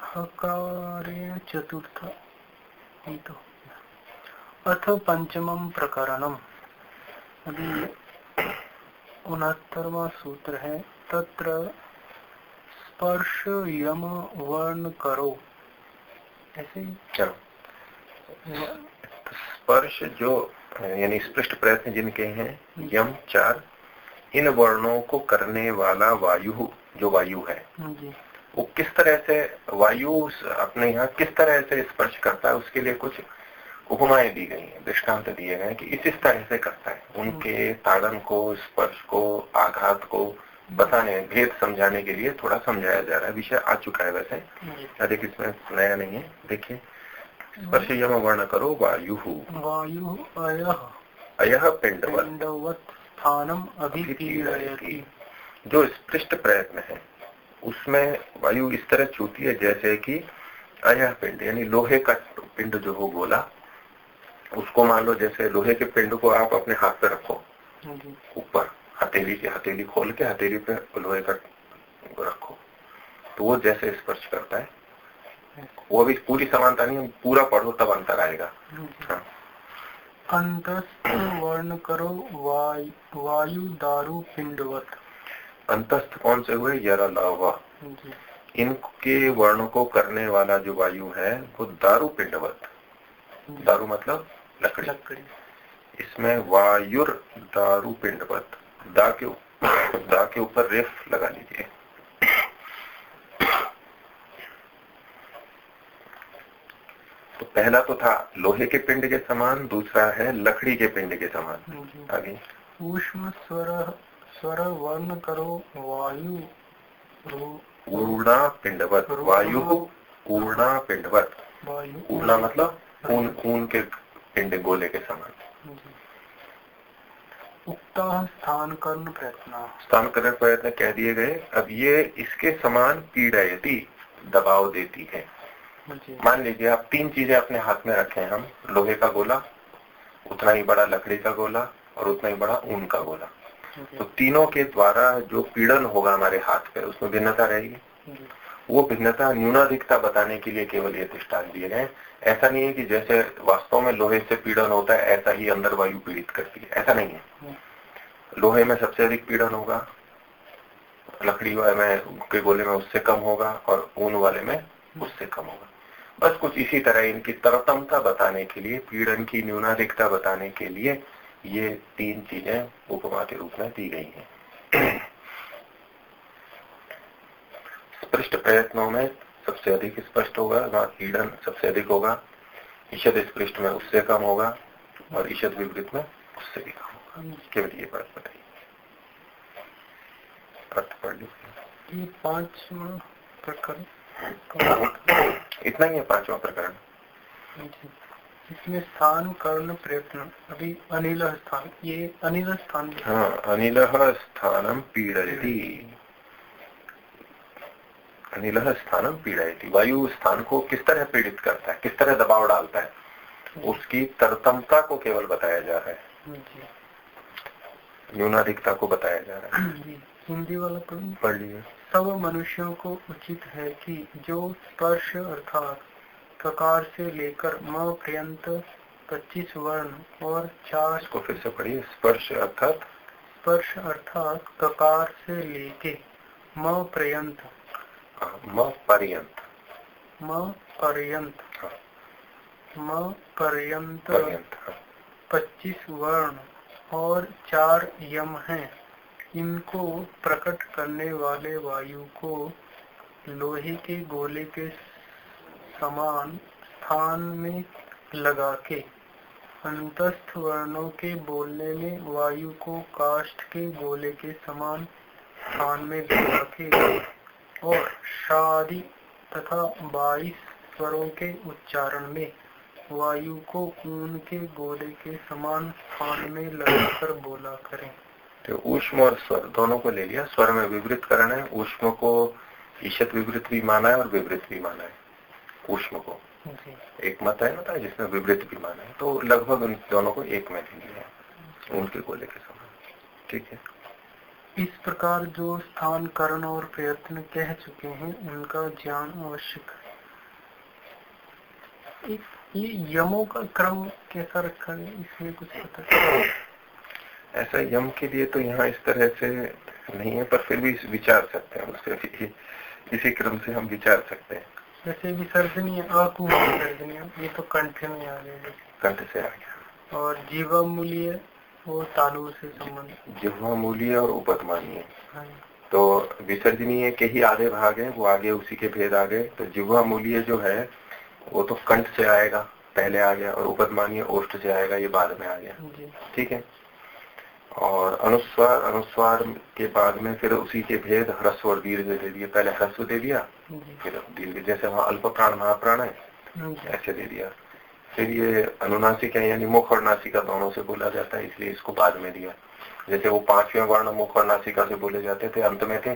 हकारेण चतुर्थ तो अथ पंचम प्रकरणम। अभी उनहत्तरवा सूत्र है। तत्र स्पर्श यम वर्ण करो ऐसे ही। स्पर्श जो यानी स्पृष्ट प्रयत्न जिनके हैं यम चार इन वर्णों को करने वाला वायु जो वायु है। वो किस तरह से वायु अपने यहाँ किस तरह से स्पर्श करता है उसके लिए कुछ उपमाएँ दी गई हैं दृष्टांत दिए गए कि इस इस तरह से करता है। उनके ताड़न को स्पर्श को आघात को बताने भेद समझाने के लिए थोड़ा समझाया जा रहा है विषय आ चुका है वैसे। अधिक इसमें नया नहीं है देखिए। स्पर्श यम वर्ण करो वायु। वायु अय। पिंडवत स्थानम जो स्पृष्ट प्रयत्न है उसमें वायु इस तरह छूती है जैसे कि अयह पिंड यानी लोहे का पिंड जो हो गोला उसको मान लो जैसे लोहे के पिंड को आप अपने हाथ पे रखो। ऊपर। हथेली की हथेली खोल के हथेली पे लोहे का रखो। तो वो जैसे स्पर्श करता है। वो अभी पूरी समानता नहीं पूरा पढ़ो तब अंतर आएगा। हाँ। अंतस्थ वर्ण करो वायु दारू पिंडवत। अंतस्थ कौन से हुए? यरा लावा इनके वर्णों को करने वाला जो वायु है वो दारू पिंडवत। दारू मतलब लकड़ी। लकड़ी। इसमें वायुर दारू पिंडवत। दा के दा के ऊपर रेफ लगा लीजिए। तो पहला तो था लोहे के पिंड के समान दूसरा है लकड़ी के पिंड के समान। आगे। ऊष्म स्वर स्वर वर्ण करो वायु ऊर्णा पिंडवत वायु ऊर्णा पिंडवत। वायु। ऊर्णा मतलब खून खून के पिंड गोले के समान। उक्ता स्थान कर्ण प्रयत्न। स्थान कर्ण प्रयत्न कह दिए गए। अब ये इसके समान पीड़ायती दबाव देती है। मान लीजिए आप तीन चीज़ें अपने हाथ में रखे हैं। हम लोहे का गोला उतना ही बड़ा लकड़ी का गोला और उतना ही बड़ा ऊन का गोला। तो तीनों के द्वारा जो पीड़न होगा हमारे हाथ पे उसमें भिन्नता रहेगी। वो भिन्नता न्यूनाधिकता बताने के लिए केवल ये दृष्टान दिए गए ऐसा नहीं है कि जैसे वास्तव में लोहे से पीड़न होता है, ऐसा ही अंदर वायु पीड़ित करती है। ऐसा नहीं है। लोहे में सबसे अधिक पीड़न होगा, लकड़ी वाले में, के गोले में उससे कम होगा और ऊन वाले में उससे कम होगा। बस कुछ इसी तरह इनकी तरतमता बताने के लिए, पीड़न की न्यूनाधिकता बताने के लिए ये तीन चीज़ें उपमा के रूप में दी गई हैं। स्पृष्ट प्रयत्नों में सबसे अधिक स्पष्ट होगा वहाँ पीड़न सबसे अधिक होगा ईशद स्पृष्ट में उससे कम होगा और ईशद विपरीत में उससे भी कम होगा। केवल ये बात बताइए अर्थ पढ़ लीजिए पांचवा प्रकरण? इतना ही है पांचवा प्रकरण। इसमें स्थान कर्ण प्रयत्न अभी अनिल स्थान ये अनिल स्थान हाँ। अनिल स्थानम पीड़ती अनिल स्थानम पीड़ती वायु स्थान को किस तरह पीड़ित करता है? किस तरह दबाव डालता है? उसकी तरतमता को केवल बताया जा रहा है। न्यूनाधिकता को बताया जा रहा है। हिंदी वाला पढ़ लिया सब मनुष्यों को उचित है कि जो स्पर्श अर्थात प्रकार से लेकर म पर्यंत पच्चीस वर्ण और चार को फिर से पढ़िए। स्पर्श अर्थात स्पर्श अर्थात प्रकार से लेके म पर्यंत म पर्यंत म पर्यंत। म पर्यंत। पच्चीस वर्ण और चार यम हैं इनको प्रकट करने वाले वायु को लोहे के गोले के समान स्थान में लगा के अंतस्थ वर्णों के बोलने में वायु को काष्ठ के गोले के समान स्थान में लगा के और शादी तथा बाईस स्वरों के उच्चारण में वायु को ऊन के गोले के समान स्थान में लगाकर बोला करें। तो उष्म और स्वर दोनों को ले लिया। स्वर में विवृत करण है। उष्म को ईशत विवृत भी माना है और विवृत भी माना है। उष्म को। एक मत है ना जिसमें विवृत भी माना है। तो लगभग उन दोनों को एक में ले लिया उनके गोले के समान। ठीक है? इस प्रकार जो स्थान करण और प्रयत्न कह चुके हैं उनका ज्ञान आवश्यक है। ये यमों का क्रम कैसा रखा है इसमें कुछ पता ऐसा यम के लिए तो यहाँ इस तरह से नहीं है पर फिर भी विचार सकते हैं उसके इसी क्रम से हम विचार सकते हैं। जैसे विसर्जनीय विसर्जनीय ये तो कंठ में आ गया कंठ से आ गया। और जीवा मूल्य वो तालु से संबंध। जिह्वा मूल्य और उपतमानीय हाँ। तो विसर्जनीय के ही आधे भाग है वो आगे उसी के भेद आ गए। तो जिह्वा मूल्य जो है वो तो कंठ से आएगा पहले आ गया और उपतमानीय ओष्ठ से आएगा ये बाद में आ गया। ठीक है? और अनुस्वार अनुस्वार के बाद में फिर उसी के भेद ह्रस्व और दीर्घ दे दिए पहले ह्रस्व दे दिया फिर दीर्घ जैसे वहाँ अल्प प्राण महाप्राण है ऐसे दे दिया। फिर ये अनुनासिक है यानी मुख और नासिका दोनों से बोला जाता है इसलिए इसको बाद में दिया। जैसे वो पाँचवें वर्ण मुख और नासिका से बोले जाते थे अंत में थे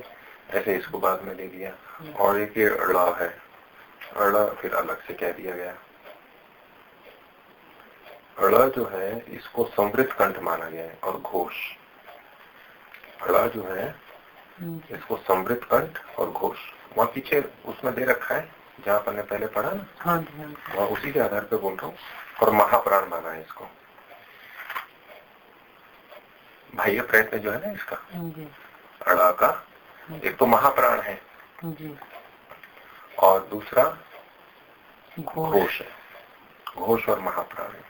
ऐसे इसको बाद में दे दिया और एक ये अड़ा है। अड़ा फिर अलग से कह दिया गया। अड़ा जो है इसको समृद्ध कंठ माना गया है और घोष। अड़ा जो है इसको समृद्ध कंठ और घोष। वहाँ पीछे उसमें दे रखा है जहाँ पर ने पहले पढ़ा ना हाँ हाँ वहाँ उसी के आधार पे बोल रहा हूँ और महाप्राण माना है इसको। बाह्य प्रयत्न जो है ना इसका हाँ अड़ा का हाँ एक तो महाप्राण है और दूसरा घोष है। घोष और महाप्राण है।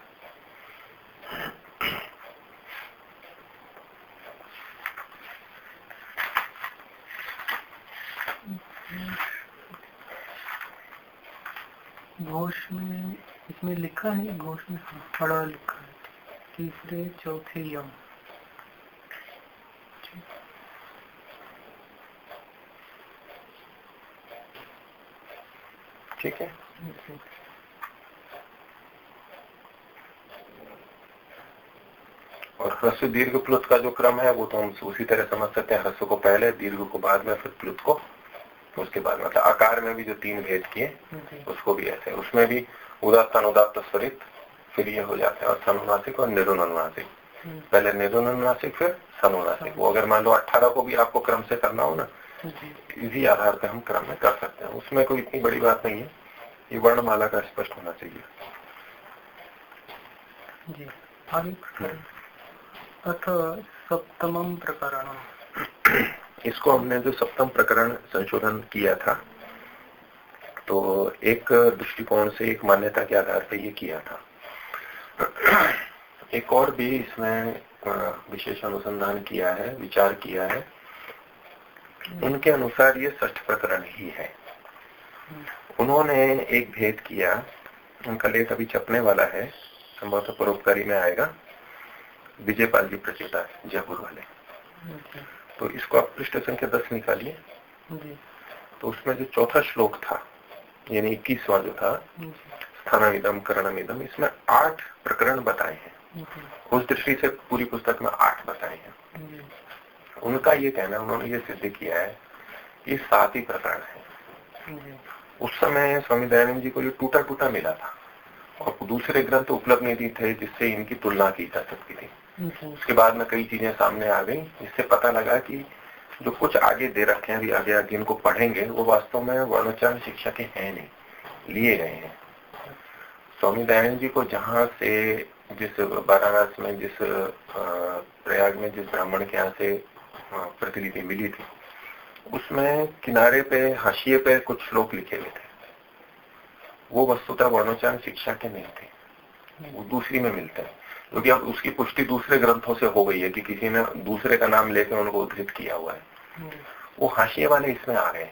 घोष में, इसमें लिखा है घोष में बड़ा लिखा है। तीसरे, चौथे यम। ठीक है। और ह्रस्व दीर्घ प्लुत का जो क्रम है, वो तो हम उसी तरह समझ सकते हैं। ह्रस्व को पहले, दीर्घ को बाद में, फिर प्लुत को। उसके बाद मतलब आकार में भी जो तीन भेद किए उसको भी ऐसे। उसमें भी उदात अनुदात स्वरित फिर ये हो जाता है और सनुनासिक और निरुन अनुनासिक हम्म। पहले निरुन अनुनासिक फिर सनुनासिक वो अगर मान लो अट्ठारह को भी आपको क्रम से करना हो ना इसी आधार पर हम क्रम में कर सकते हैं। उसमें कोई इतनी बड़ी बात नहीं है। ये वर्णमाला का स्पष्ट होना चाहिए। जी। हम्म। अथ सप्तम प्रकरण। इसको हमने जो सप्तम प्रकरण संशोधन किया था तो एक दृष्टिकोण से, एक मान्यता के आधार पर ये किया था। एक और भी इसमें विशेष अनुसंधान किया है, विचार किया है। उनके अनुसार ये ष्ठ प्रकरण ही है। उन्होंने एक भेद किया, उनका लेख अभी छपने वाला है, संभवतः परोपकारी में आएगा। विजयपाल जी प्रचेता, जयपुर वाले। तो इसको आप पृष्ठ संख्या दस निकालिए। तो उसमें जो चौथा श्लोक था यानी इक्कीसवा जो था स्थानमिदम करणमिदम इसमें आठ प्रकरण बताए हैं। उस दृष्टि से पूरी पुस्तक में आठ बताए हैं। उनका ये कहना उन्होंने ये सिद्ध किया है कि सात ही प्रकरण है। उस समय स्वामी दयानंद जी को ये टूटा टूटा मिला था और दूसरे ग्रंथ उपलब्ध नहीं थे जिससे इनकी तुलना की जा सकती थी। उसके बाद में कई चीज़ें सामने आ गई, जिससे पता लगा कि जो कुछ आगे दे रखे हैं, अभी आगे आगे इनको पढ़ेंगे, वो वास्तव में वर्णोच्चारण शिक्षा के हैं नहीं, लिए गए हैं। स्वामी दयानंद जी को जहाँ से, जिस वाराणसी में, जिस प्रयाग में, जिस ब्राह्मण के यहाँ से प्रतिलिपि मिली थी, उसमें किनारे पे, हाशिए पे कुछ श्लोक लिखे हुए थे। वो वस्तुतः वर्णोच्चारण शिक्षा के नहीं थे, वो दूसरी में मिलते हैं। क्योंकि अब उसकी पुष्टि दूसरे ग्रंथों से हो गई है कि किसी ने दूसरे का नाम लेकर उनको उद्धृत किया हुआ है। हम्म। वो हाशिए वाले इसमें आ गए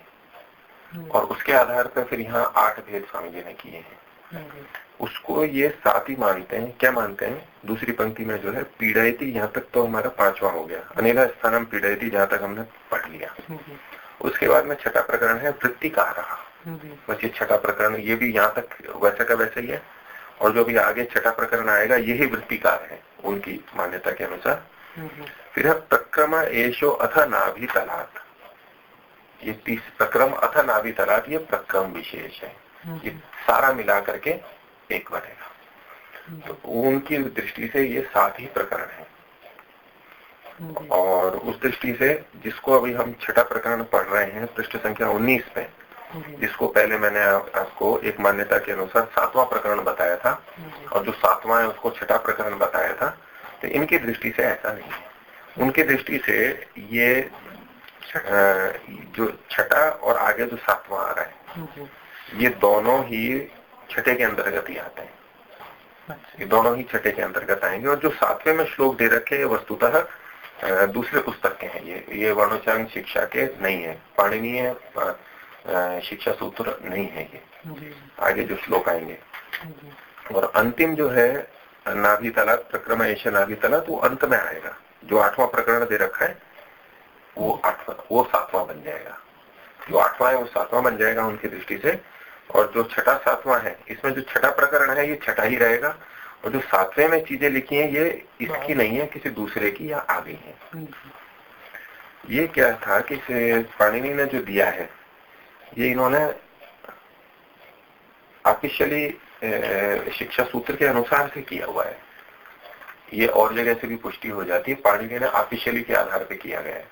हम्म। और उसके आधार पर फिर यहाँ आठ भेद स्वामी जी ने किए हैं। हम्म। उसको ये साथ ही मानते हैं। क्या मानते हैं? दूसरी पंक्ति में जो है पीड़ायती यहाँ तक तो हमारा पांचवा हो गया। अनेला स्थान पीड़ायती जहाँ तक हमने पढ़ लिया। उसके बाद में छठा प्रकरण है वृत्ति कहा रहा बस ये छठा प्रकरण ये भी यहाँ तक वैसा का वैसा ही है। और जो भी आगे छठा प्रकरण आएगा यही वृत्तिकार है उनकी मान्यता के अनुसार। फिर है प्रक्रम एशो अथ नाभि तलात। ये तीस प्रक्रम अथ नाभि तलात ये प्रक्रम विशेष है। ये सारा मिला करके एक बनेगा। तो उनकी दृष्टि से ये सात ही प्रकरण है। और उस दृष्टि से जिसको अभी हम छठा प्रकरण पढ़ रहे हैं पृष्ठ संख्या उन्नीस पे जिसको पहले मैंने आपको एक मान्यता के अनुसार सातवां प्रकरण बताया था और जो सातवां है उसको छठा प्रकरण बताया था। तो इनकी दृष्टि से ऐसा नहीं है। उनकी दृष्टि से ये जो छठा और आगे जो सातवां आ रहा है ये दोनों ही छठे के अंतर्गत ही आते हैं। अच्छा। ये दोनों ही छठे के अंतर्गत आएँगे और जो सातवें में श्लोक दे रखे हैं वस्तुतः दूसरे पुस्तक के हैं। ये ये वर्णोच्चारण शिक्षा के नहीं है पाणनीय शिक्षा सूत्र नहीं है ये। आगे जो श्लोक आएँगे। और अंतिम जो है नाभि तला प्रक्रम ऐसे नाभि तला तो अंत में आएगा। जो आठवां प्रकरण दे रखा है वो आठवां वो सातवां बन जाएगा। जो आठवां है वो सातवां बन जाएगा उनकी दृष्टि से। और जो छठा सातवां है इसमें जो छठा प्रकरण है ये छठा ही रहेगा। और जो सातवें में चीज़ें लिखी हैं ये इसकी नहीं है किसी दूसरे की या आगे है। ये क्या था कि पाणिनि ने जो दिया है ये इन्होंने ऑफिशियली शिक्षा सूत्र के अनुसार से किया हुआ है। ये और जगह से भी पुष्टि हो जाती है। पाणिनि ने ऑफिशियली के आधार पे किया गया है।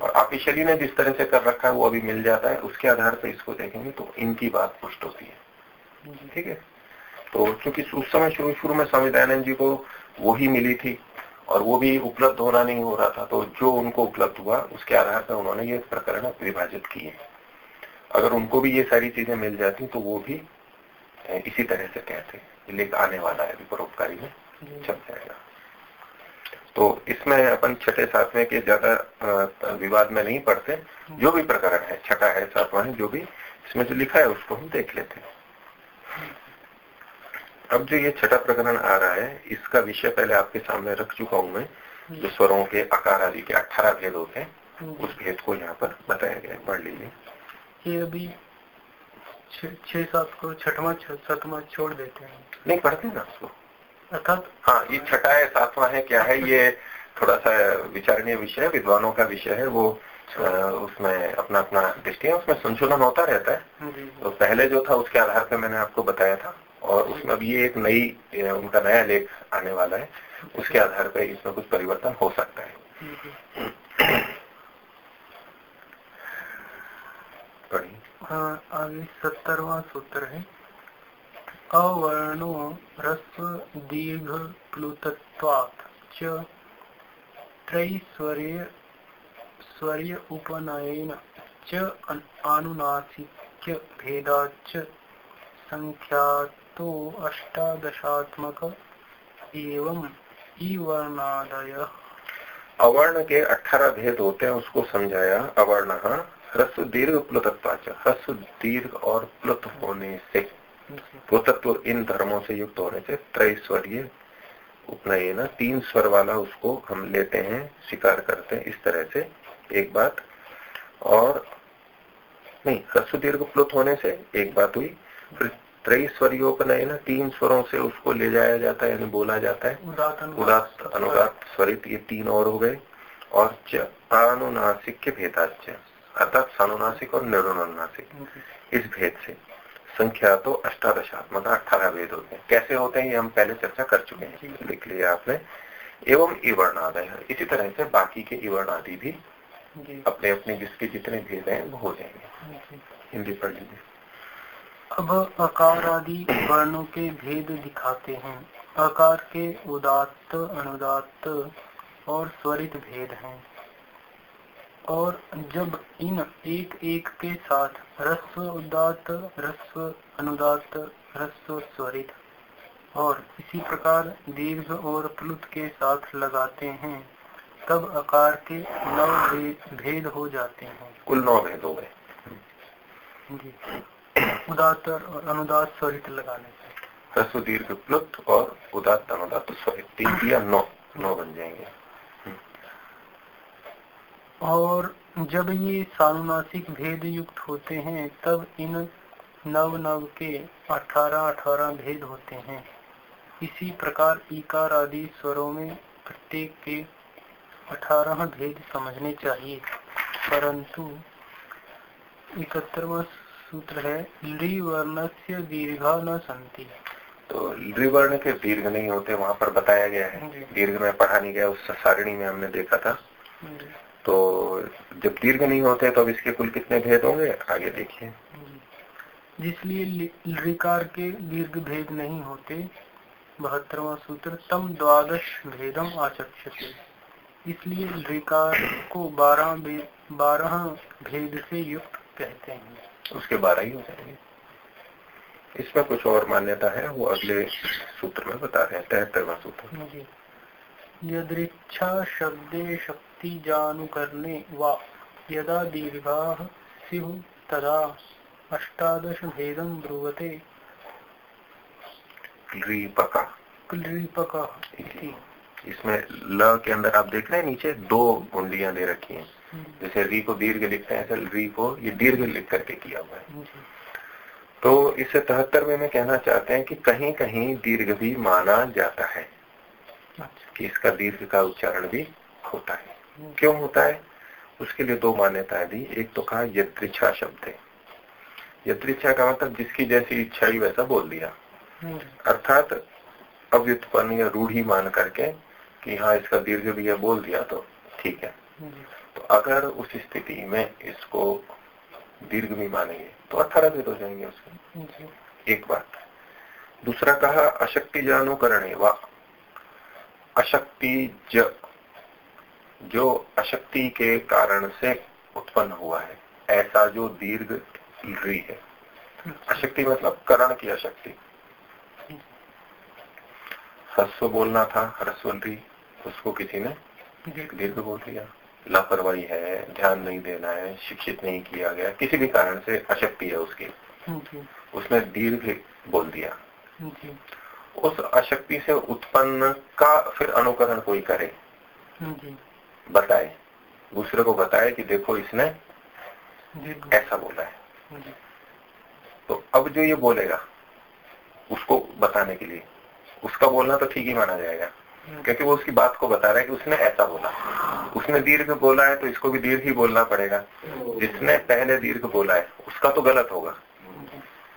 और ऑफिशियली ने जिस तरह से कर रखा है वो अभी मिल जाता है। उसके आधार पर इसको देखेंगे तो इनकी बात पुष्ट होती है। ठीक है? तो क्योंकि उस समय शुरू शुरू में स्वामी दयानंद जी को वो ही मिली थी और वो भी उपलब्ध होना नहीं हो रहा था तो जो उनको उपलब्ध हुआ उसके आधार पर उन्होंने ये प्रकरण विभाजित किए। अगर उनको भी ये सारी चीज़ें मिल जाती तो वो भी इसी तरह से कहते लेकिन आने वाला है परोपकारी में चल जाएगा तो इसमें अपन छठे, सातवें के ज़्यादा विवाद में नहीं पड़ते। जो भी प्रकरण है, छठा है, सातवां है, जो भी इसमें जो लिखा है उसको हम देख लेते हैं। अब जो ये छठा प्रकरण आ रहा है, इसका विषय पहले आपके सामने रख चुका हूँ मैं। जो स्वरों के, आकार आदि के अठारह भेद होते हैं, उस भेद को यहाँ पर बताया गया पढ़ लीजिए। ये अभी छह सात को छठवा सातवा छोड़ देते हैं। नहीं पढ़ते ना उसको? अर्थात हाँ ये छठा है सातवा है क्या है ये थोड़ा सा विचारणीय विषय विद्वानों का विषय है वो आ, उसमें अपना अपना दृष्टि है उसमें संशोधन होता रहता है। तो पहले जो था उसके आधार पर मैंने आपको बताया था और उसमें अब ये एक नई उनका नया लेख आने वाला है उसके आधार पर इसमें कुछ परिवर्तन हो सकता है। हाँ आगे सत्तरवा सूत्र है। अवर्णो रस्व दीर्घ प्लुतत्वात् च उपनयन च आनुनासिक्य भेदाच संख्यात अष्टादशात्मक एवं अवर्ण के अठारह भेद होते हैं, उसको समझाया अवर्ण। ह्रस्व दीर्घ प्लुतत्वाच ह्रस्व दीर्घ और प्लुत होने से प्लुतत्व इन धर्मों से युक्त होने से त्रैस्वर्य उपनयन तीन स्वर वाला उसको हम लेते हैं स्वीकार करते हैं इस तरह से एक बात। और नहीं ह्रस्व दीर्घ प्लुत होने से एक बात हुई फिर त्रय स्वरियोपनय ना तीन स्वरों से उसको ले जाया जाता है यानी बोला जाता है। उदात अनुदात स्वरित ये तीन और हो गए। और च अनुनासिक के भेदाच अर्थात सानुनासिक और निरुनासिक इस भेद से। संख्या तो अष्टादशात्मक अठारह भेद होते हैं। कैसे होते हैं ये हम पहले चर्चा कर चुके हैं। लिख लिया आपने। एवं इवर्णादय। इसी तरह से बाकी के इवर्ण आदि भी अपने अपने जिसके जितने भेद हैं वो हो जाएँगे। हिंदी पढ़ लीजिए। अब अकार आदि वर्णों के भेद दिखाते हैं। अकार के उदात्त अनुदात्त और स्वरित भेद हैं। और जब इन एक एक के साथ रस्व उदात रस्व अनुदात रस्व स्वरित और इसी प्रकार दीर्घ और प्लुत के साथ लगाते हैं तब आकार के नौ भेद हो जाते हैं। कुल नौ भेद हो गए जी। उदात और अनुदात स्वरित लगाने से। रस्व दीर्घ प्लुत और उदात अनुदात स्वरित। तीन नौ नौ बन जाएँगे। और जब ये सानुनासिक भेद युक्त होते हैं तब इन नव नव के अठारह अठारह भेद होते हैं। इसी प्रकार इकार आदि स्वरों में प्रत्येक के अठारह भेद समझने चाहिए। परंतु इकहत्तरवा सूत्र है वर्ण से दीर्घा न संति तो वर्ण के दीर्घ नहीं होते वहाँ पर बताया गया है। दीर्घ में पढ़ा नहीं गया उस सारणी में हमने देखा था। तो जब दीर्घ नहीं होते तो अब इसके कुल कितने भेद होंगे? आगे देखिए। जिसलिए रिकार के दीर्घ भेद नहीं होते बहत्तरवा सूत्र तम द्वादश भेदम आचक्षते। इसलिए रिकार को बारह बारह भेद से युक्त कहते हैं। उसके बारह ही हो जाएँगे। इसमें कुछ और मान्यता है वो अगले सूत्र में बता रहे हैं तिहत्तरवा सूत्र। यदृच्छा शब्दे शक्ति जानू करने व। यदा दीर्घा स्यु तदा अष्टादश भेदम ब्रुवते इसमें ल के अंदर आप देख रहे हैं नीचे दो गुंडियाँ दे रखी हैं। हम्म। जैसे री को दीर्घ लिखते हैं ऐसे री को ये दीर्घ लिख करके किया हुआ है। तो इस तहत्तर में मैं कहना चाहते हैं कि कहीं कहीं दीर्घ भी माना जाता है अच्छा। कि इसका दीर्घ का उच्चारण भी होता है। क्यों होता है? उसके लिए दो मान्यताएँ दी। एक तो कहा यदृच्छा शब्द है। यदृच्छा का मतलब जिसकी जैसी इच्छा ही वैसा बोल दिया। अर्थात अव्युत्पन्न या रूढ़ी मान करके कि हाँ इसका दीर्घ भी है बोल दिया तो ठीक है। तो अगर उस स्थिति में इसको दीर्घ भी मानेंगे तो अठारह भेद हो जाएँगे उसके। एक बात। दूसरा कहा अशक्ति जानुकरण व अशक्ति ज जो अशक्ति के कारण से उत्पन्न हुआ है ऐसा जो दीर्घ री है। अशक्ति मतलब करण की अशक्ति। ह्रस्व बोलना था ह्रस्वी उसको किसी ने दीर्घ बोल दिया। लापरवाही है ध्यान नहीं देना है शिक्षित नहीं किया गया किसी भी कारण से अशक्ति है उसकी। उसने दीर्घ बोल दिया। उस अशक्ति से उत्पन्न का फिर अनुकरण कोई करे। बताए। दूसरे को बताए कि देखो इसने ऐसा बोला है। तो अब जो ये बोलेगा उसको बताने के लिए। उसका बोलना तो ठीक ही माना जाएगा। क्योंकि वो उसकी बात को बता रहा है कि उसने ऐसा बोला। उसने दीर्घ बोला है तो इसको भी दीर्घ ही बोलना पड़ेगा। जिसने पहले दीर्घ बोला है उसका तो गलत होगा।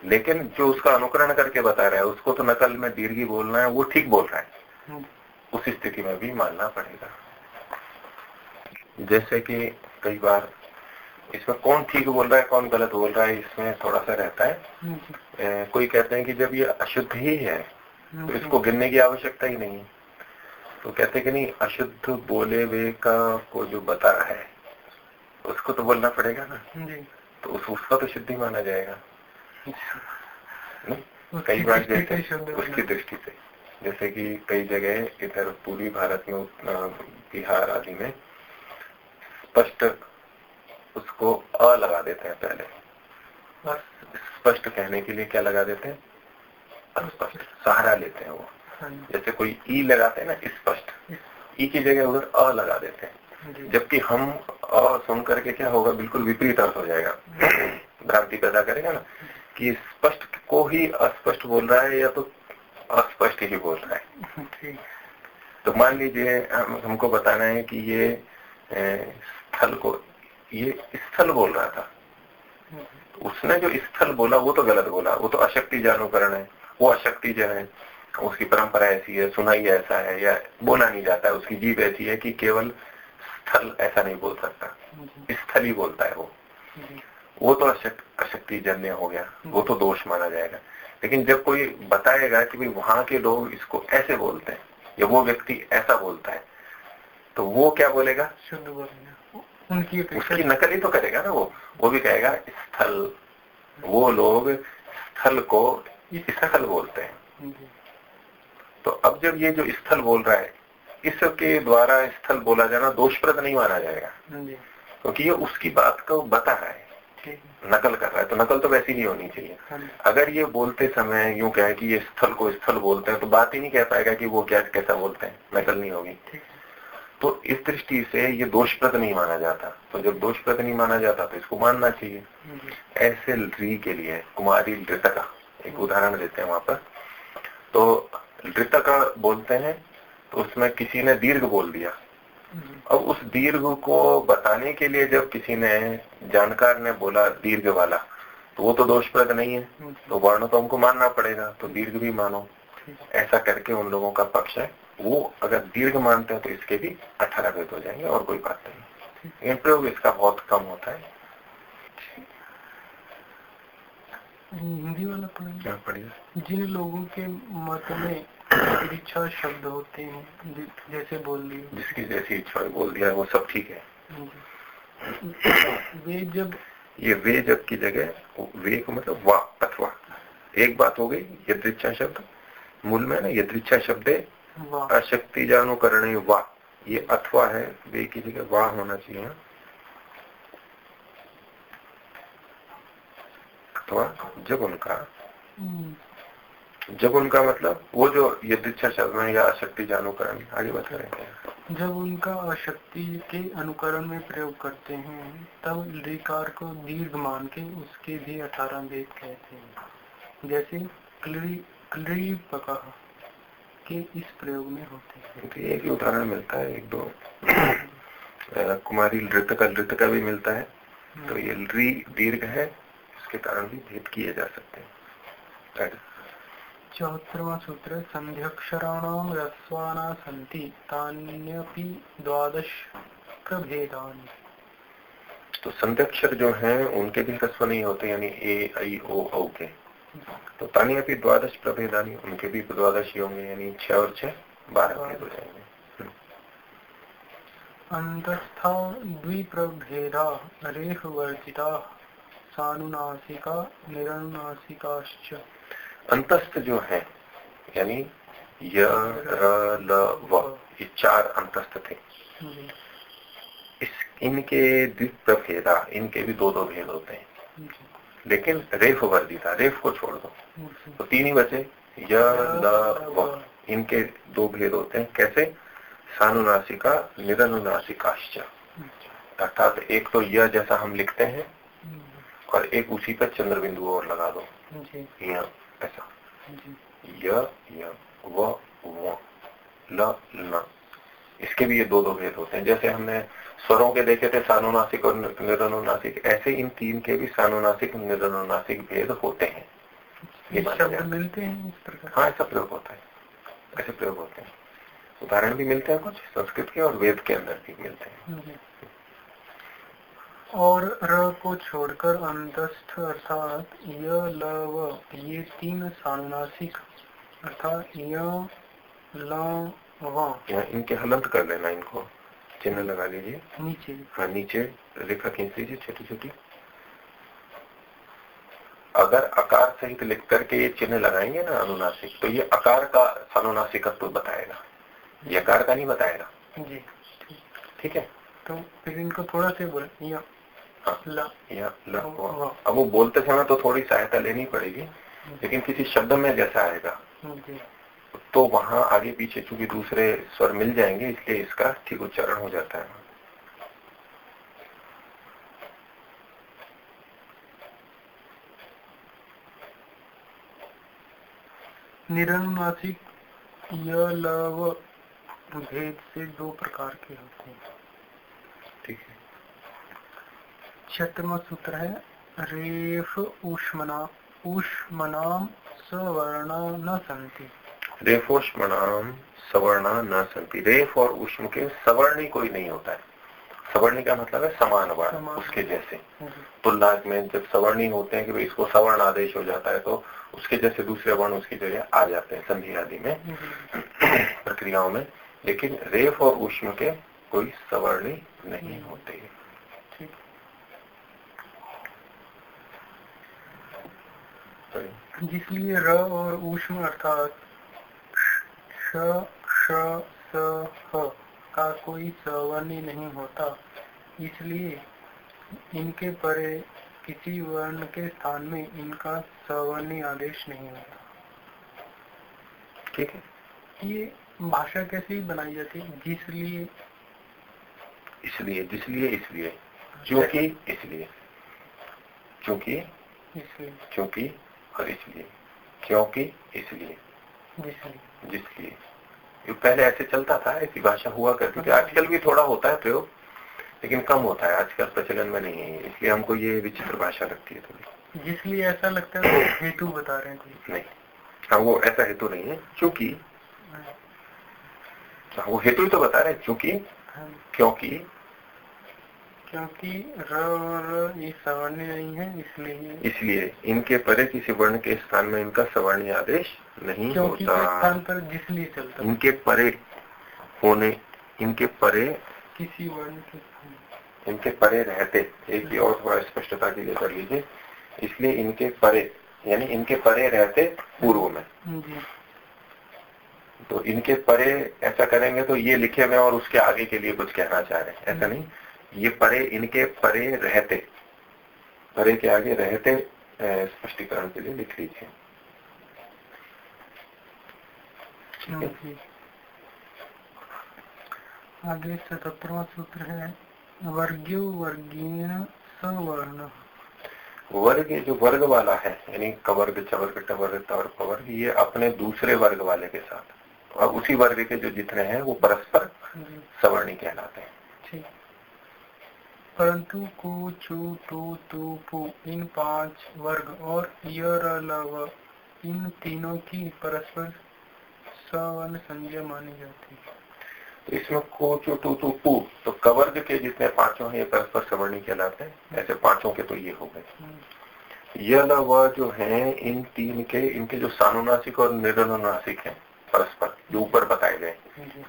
लेकिन जो उसका अनुकरण करके बता रहा है उसको तो नकल में दीर्घ ही बोलना है वो ठीक बोल रहा है। उस स्थिति में भी मानना पड़ेगा। जैसे कि कई बार इसमें कौन ठीक बोल रहा है कौन गलत बोल रहा है इसमें थोड़ा सा रहता है। ए, कोई कहते हैं कि जब ये अशुद्ध ही है तो इसको गिनने की आवश्यकता ही नहीं। तो कहते कि नहीं अशुद्ध बोले वे का को जो बता रहा है उसको तो बोलना पड़ेगा ना। तो उस उसका तो शुद्धि माना जाएगा। कई बार जैसे उसकी दृष्टि से। जैसे कि कई जगह इधर पूरी भारत में बिहार आदि में स्पष्ट उसको अ लगा देते हैं पहले। बस स्पष्ट कहने के लिए क्या लगा देते हैं? अस्पष्ट सहारा लेते हैं वो। हाँ जैसे कोई ई लगाते हैं ना स्पष्ट। ई की जगह उधर अ लगा देते हैं। जबकि हम अ सुन करके क्या होगा बिल्कुल विपरीत अर्थ हो जाएगा। भ्रांति पैदा करेगा ना कि स्पष्ट को ही अस्पष्ट बोल रहा है या तो अस्पष्ट ही बोल रहा है। तो मान लीजिए हम, हमको बताना है कि ये स्थल को, ये स्थल बोल रहा था। उसने जो स्थल बोला, वो तो गलत बोला। वो तो अशक्ति जानूकरण है, वो अशक्ति जो है, उसकी परंपरा ऐसी है, सुनाई ऐसा है, या बोला नहीं जाता है। उसकी जीव ऐसी है कि केवल स्थल ऐसा नहीं बोल सकता। स्थल ही बोलता है वो। वो तो अशक्ति जन्य हो गया। वो तो दोष माना जाएगा। लेकिन जब कोई बताएगा कि भाई वहाँ के लोग इसको ऐसे बोलते हैं, या वो व्यक्ति ऐसा बोलता है तो वो क्या बोलेगा? शुद्ध बोलेगा। उनकी उसकी नकल ही तो करेगा ना वो। वो भी कहेगा स्थल। वो लोग स्थल को स्थल बोलते हैं। तो अब जब ये जो स्थल बोल रहा है इसके द्वारा स्थल बोला जाना दोषप्रद नहीं माना जाएगा। क्योंकि तो ये उसकी बात को बता रहा है। नकल कर रहा है तो नकल तो वैसी नहीं होनी चाहिए। हाँ अगर ये बोलते समय यूँ कहे कि ये स्थल को स्थल बोलते हैं तो बात ही नहीं कह पाएगा कि वो क्या कैसा बोलते हैं। नकल नहीं होगी। तो इस दृष्टि से ये दोषप्रद नहीं माना जाता। तो जब दोषप्रद नहीं माना जाता तो इसको मानना चाहिए। ऐसे री के लिए कुमारी लृतका एक उदाहरण देते हैं वहाँ पर। तो लृतका बोलते हैं तो उसमें किसी ने दीर्घ बोल दिया। अब उस दीर्घ को बताने के लिए जब किसी ने जानकार ने बोला दीर्घ वाला तो वो तो दोषप्रद नहीं है। तो वर्ण तो हमको मानना पड़ेगा तो दीर्घ भी मानो। ऐसा करके उन लोगों का पक्ष है। वो अगर दीर्घ मानते हैं तो इसके भी अठारह भेद हो जाएँगे और कोई बात नहीं। प्रयोग इसका बहुत कम होता है। हिंदी वाला क्या पढ़ेगा जिन लोगों के मत में इच्छा शब्द होते हैं जैसे बोल दिए। जिसकी जैसी इच्छा बोल दिया वो सब ठीक है। वे जब ये वे जब की जगह वे को मतलब वाह अथवा। एक बात हो गई यदृच्छा शब्द। मूल में ना यदृच्छा शब्द अशक्ति जानुकरण वाह। ये अथवा है वे की जगह वाह होना चाहिए। अथवा जब उनका। जब उनका मतलब वो जो यदिच्छा में या अशक्ति जानुकरण आगे बता रहे हैं जब उनका अशक्ति के अनुकरण में प्रयोग करते हैं तब लिकार को दीर्घ मान के उसके भी अठारह भेद कहते हैं। जैसे क्ली पका के इस प्रयोग में होते हैं। तो एक ही उदाहरण मिलता है एक दो। कुमारी नृत्य का नृत्य का भी मिलता है। तो ये री दीर्घ है इसके कारण भी भेद किए जा सकते हैं। चौहत्तरवा सूत्र संध्यक्षराणाम रस्वाना संति तान्यपि द्वादश प्रभेदानी तो संध्यक्षर जो हैं उनके भी रस्व नहीं होते यानी ए आई ओ औ के। तो तानी अभी द्वादश प्रभेदानी उनके भी द्वादश ही होंगे यानी छह और छह बारह भेद हो जाएँगे। हम्म। अंतस्था द्विप्रभेदा रेख वर्जिता सानुनासिका निरनुनासिकाश्च। अंतस्थ जो है यानी य र ल व ये चार अंतस्थ थे। इस इनके द्विप्रभेदा इनके भी दो दो भेद होते हैं। लेकिन रेफ वर्जिता रेफ को छोड़ दो। तो तीन ही बचे य ल इनके दो भेद होते हैं। कैसे? सानुनासिका निरनुनासिकाश्च। अर्थात एक तो यह जैसा हम लिखते हैं और एक उसी पर चंद्र बिंदु और लगा दो। यह ऐसा। य य व ल न। इसके भी ये दो दो भेद होते हैं। जैसे हमने स्वरों के देखे थे सानुनासिक और निरनुनासिक ऐसे इन तीन के भी सानुनासिक निरनुनासिक भेद होते हैं। ये मिलते हैं इस प्रकार? हाँ ऐसा प्रयोग होता है। ऐसे प्रयोग होते हैं। उदाहरण भी मिलते हैं कुछ संस्कृत के और वेद के अंदर भी मिलते हैं। और र को छोड़कर अंतस्थ अर्थात य ल व ये तीन सानुनासिक अर्थात य ल व इनके हलंत कर देना इनको। चिन्ह लगा लीजिए। नीचे। हाँ नीचे। रेखा खींच लीजिए छोटी छोटी अगर अकार सहित लिख करके ये चिन्ह लगाएँगे ना अनुनासिक तो ये अकार का अनुनासिकत्व बताएगा। ये अकार का नहीं बताएगा। जी। ठीक है? तो फिर इनको थोड़ा से बोले या हाँ, ला। या ला अब वो बोलते समय तो थोड़ी सहायता लेनी पड़ेगी लेकिन किसी शब्द में जैसा आएगा। तो वहाँ आगे पीछे चूँकि दूसरे स्वर मिल जाएँगे इसलिए इसका ठीक उच्चारण हो जाता है। निरनुनासिक भेद से दो प्रकार के होते हैं। ठीक है। छठवा सूत्र है रेफ उष्मना उष्मनाम सवर्णा न संति। रेफोष्मणाम सवर्णा न संति रेफ और उष्म के सवर्ण ही कोई नहीं होता है। सवर्णी का मतलब है समान वर्ण उसके जैसे। तुलना में जब सवर्णी होते हैं कि भाई इसको सवर्ण आदेश हो जाता है तो उसके जैसे दूसरे वर्ण उसकी जगह आ जाते हैं संधि आदि में। प्रक्रियाओं में। लेकिन रेफ और उष्म के कोई सवर्णी नहीं होते। जिसलिए र और उष्म अर्थात श का कोई सवर्णी नहीं होता। इसलिए इनके परे किसी वर्ण के स्थान में इनका सवर्णी आदेश नहीं होता। ठीक है। ये भाषा कैसे बनाई जाती है? जिसलिए। इसलिए जिसलिए इसलिए। क्योंकि इसलिए। क्योंकि इसलिए। क्योंकि और इसलिए। क्योंकि इसलिए। ये पहले ऐसे चलता था ऐसी भाषा हुआ करती थी। आजकल भी थोड़ा होता है प्रयोग लेकिन कम होता है। आजकल प्रचलन में नहीं है इसलिए हमको ये विचित्र भाषा लगती है थोड़ी। जिसलिए ऐसा लगता है हेतु बता रहे हैं नहीं। हाँ वो ऐसा हेतु नहीं है क्योंकि हाँ, वो हेतु तो बता रहे हैं क्योंकि हाँ। क्योंकि क्योंकि र और ये सवर्ण नहीं है इसलिए इसलिए इनके परे किसी वर्ण के स्थान में इनका सवर्ण आदेश नहीं होता। स्थान पर जिसलिए चलता इनके परे होने इनके परे किसी वर्ण के इनके परे रहते एक भी और थोड़ा स्पष्टता के लिए कर लीजिए। इसलिए इनके परे यानी इनके परे रहते पूर्व में। जी। तो इनके परे ऐसा करेंगे तो ये लिखे हुए और उसके आगे के लिए कुछ कहना चाह रहे हैं ऐसा नहीं? ये परे इनके परे रहते। परे के आगे रहते स्पष्टीकरण के लिए लिख लीजिए। आगे सतहत्तरवा सूत्र है वर्ग्यो वर्गीण सवर्ण। वर्ग जो वर्ग वाला है यानी कवर्ग चवर्ग टवर्ग तवर्ग पवर्ग ये अपने दूसरे वर्ग वाले के साथ। और उसी वर्ग के जो जितने हैं वो परस्पर सवर्णी कहलाते हैं। ठीक। परंतु को चू टू तू पू इन पाँच वर्ग और यर इन तीनों की परस्पर सवन संज्ञा मानी जाती है। तो इसमें को चो टू टू पू तो कवर्ग के जितने पाँचों हैं ये परस्पर सवर्णी कहलाते हैं। ऐसे पाँचों के तो ये हो गए। हम्म। व जो है इन तीन के इनके जो सानुनासिक और निरनुनासिक हैं परस्पर जो ऊपर बताए गए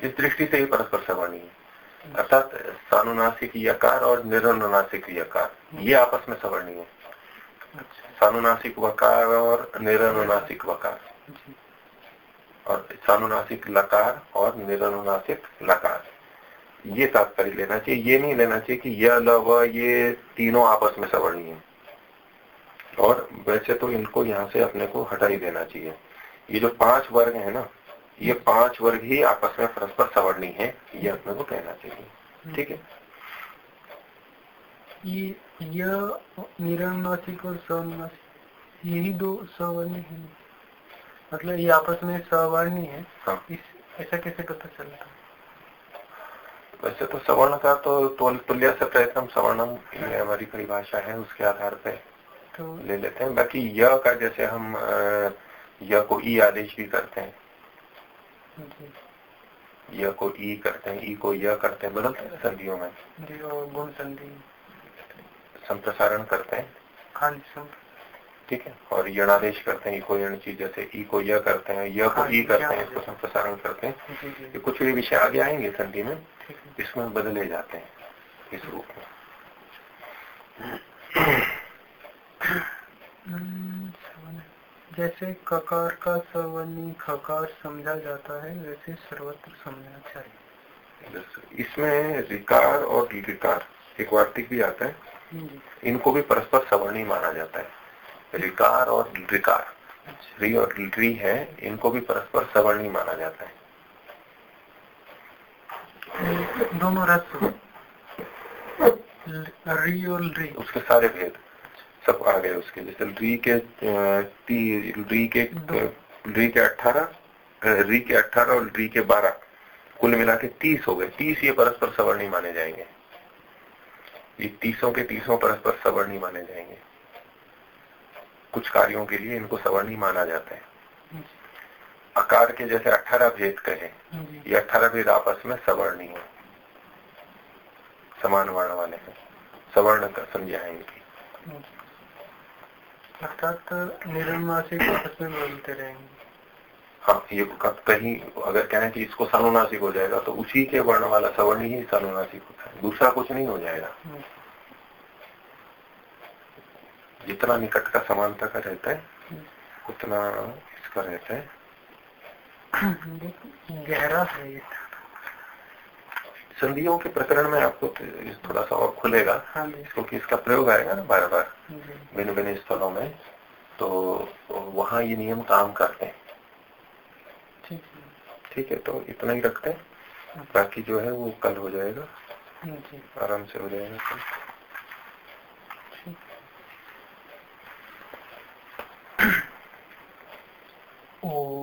इस दृष्टि से ये परस्पर सवर्णी है। अर्थात सानुनासिक यकार और निरनुनासिक यकार ये आपस में सवर्णी है। अच्छा। सानुनासिक वकार और निरनुनासिक वकार। और सानुनासिक लकार और निरनुनासिक लकार। ये तात्पर्य लेना चाहिए ये नहीं लेना चाहिए कि यह ल व ये तीनों आपस में सवर्णी है। और वैसे तो इनको यहाँ से अपने को हटा ही देना चाहिए। ये जो पाँच वर्ग है ना ये पाँच वर्ग ही आपस में परस्पर सवर्णी है ये अपने को कहना चाहिए। ठीक है? ये और सवनासिक यही दो सवर्णी है। मतलब ये आपस में सवर्णी है। हाँ। इस ऐसा कैसे पता चलता वैसे तो सवर्ण का तो तुल्य से प्रयत्न सवर्णम ये हमारी परिभाषा है उसके आधार पे तो ले लेते हैं। बाकी य का जैसे हम य को ई आदेश भी करते हैं। य को ई करते हैं ई को य करते हैं बदलते हैं संधियों में। गुण संधि। संप्रसारण करते हैं। हाँ ठीक है? और यणादेश करते हैं ई को यण चीज़ जैसे ई को य करते हैं य को हाँ ई करते हैं इसको संप्रसारण करते हैं। ये कुछ भी विषय आगे आएँगे संधि में इसमें बदले जाते हैं इस रूप में। हम्म, जैसे ककार का सवर्णी खकार समझा जाता है वैसे सर्वत्र समझना चाहिए। इसमें रिकार और रिकार एक वार्तिक भी आता है। इनको भी परस्पर सवर्णी माना जाता है। रिकार और रिकार अच्छा। री और री है इनको भी परस्पर सवर्णी माना जाता है। दोनों रस री और री। उसके सारे भेद। सब आ गए उसके जैसे री के री के री के अठारह री के अठारह और री के बारह, कुल मिला के तीस हो गए। तीस ये परस्पर सवर्णी माने जाएँगे। ये तीसों के तीसों परस्पर सवर्णी माने जाएँगे। कुछ कार्यों के लिए इनको सवर्णी माना जाता है। आकार के जैसे अठारह भेद कहे, ये अठारह भेद आपस में सवर्णी है। समान वर्ण वाले हैं। सवर्ण का संज्ञा है इनकी। अर्थात निरनुनासिक आपस में बोलते रहेंगे हाँ ये कहीं अगर कहें कि इसको सानुनासिक हो जाएगा तो उसी के वर्ण वाला सवर्ण ही सानुनासिक होता है दूसरा कुछ नहीं हो जाएगा। जितना निकट का समानता का रहता है। उतना इसका रहता है गहरा है संधियों के प्रकरण में आपको थोड़ा सा और खुलेगा हाँ क्योंकि इसका प्रयोग आएगा ना बार बार भिन्न भिन्न स्थलों में। तो वहाँ ये नियम काम करते हैं। ठीक है। तो इतना ही रखते हैं। हाँ। बाकी जो है वो कल हो जाएगा। हाँ आराम से हो जाएगा कल ओ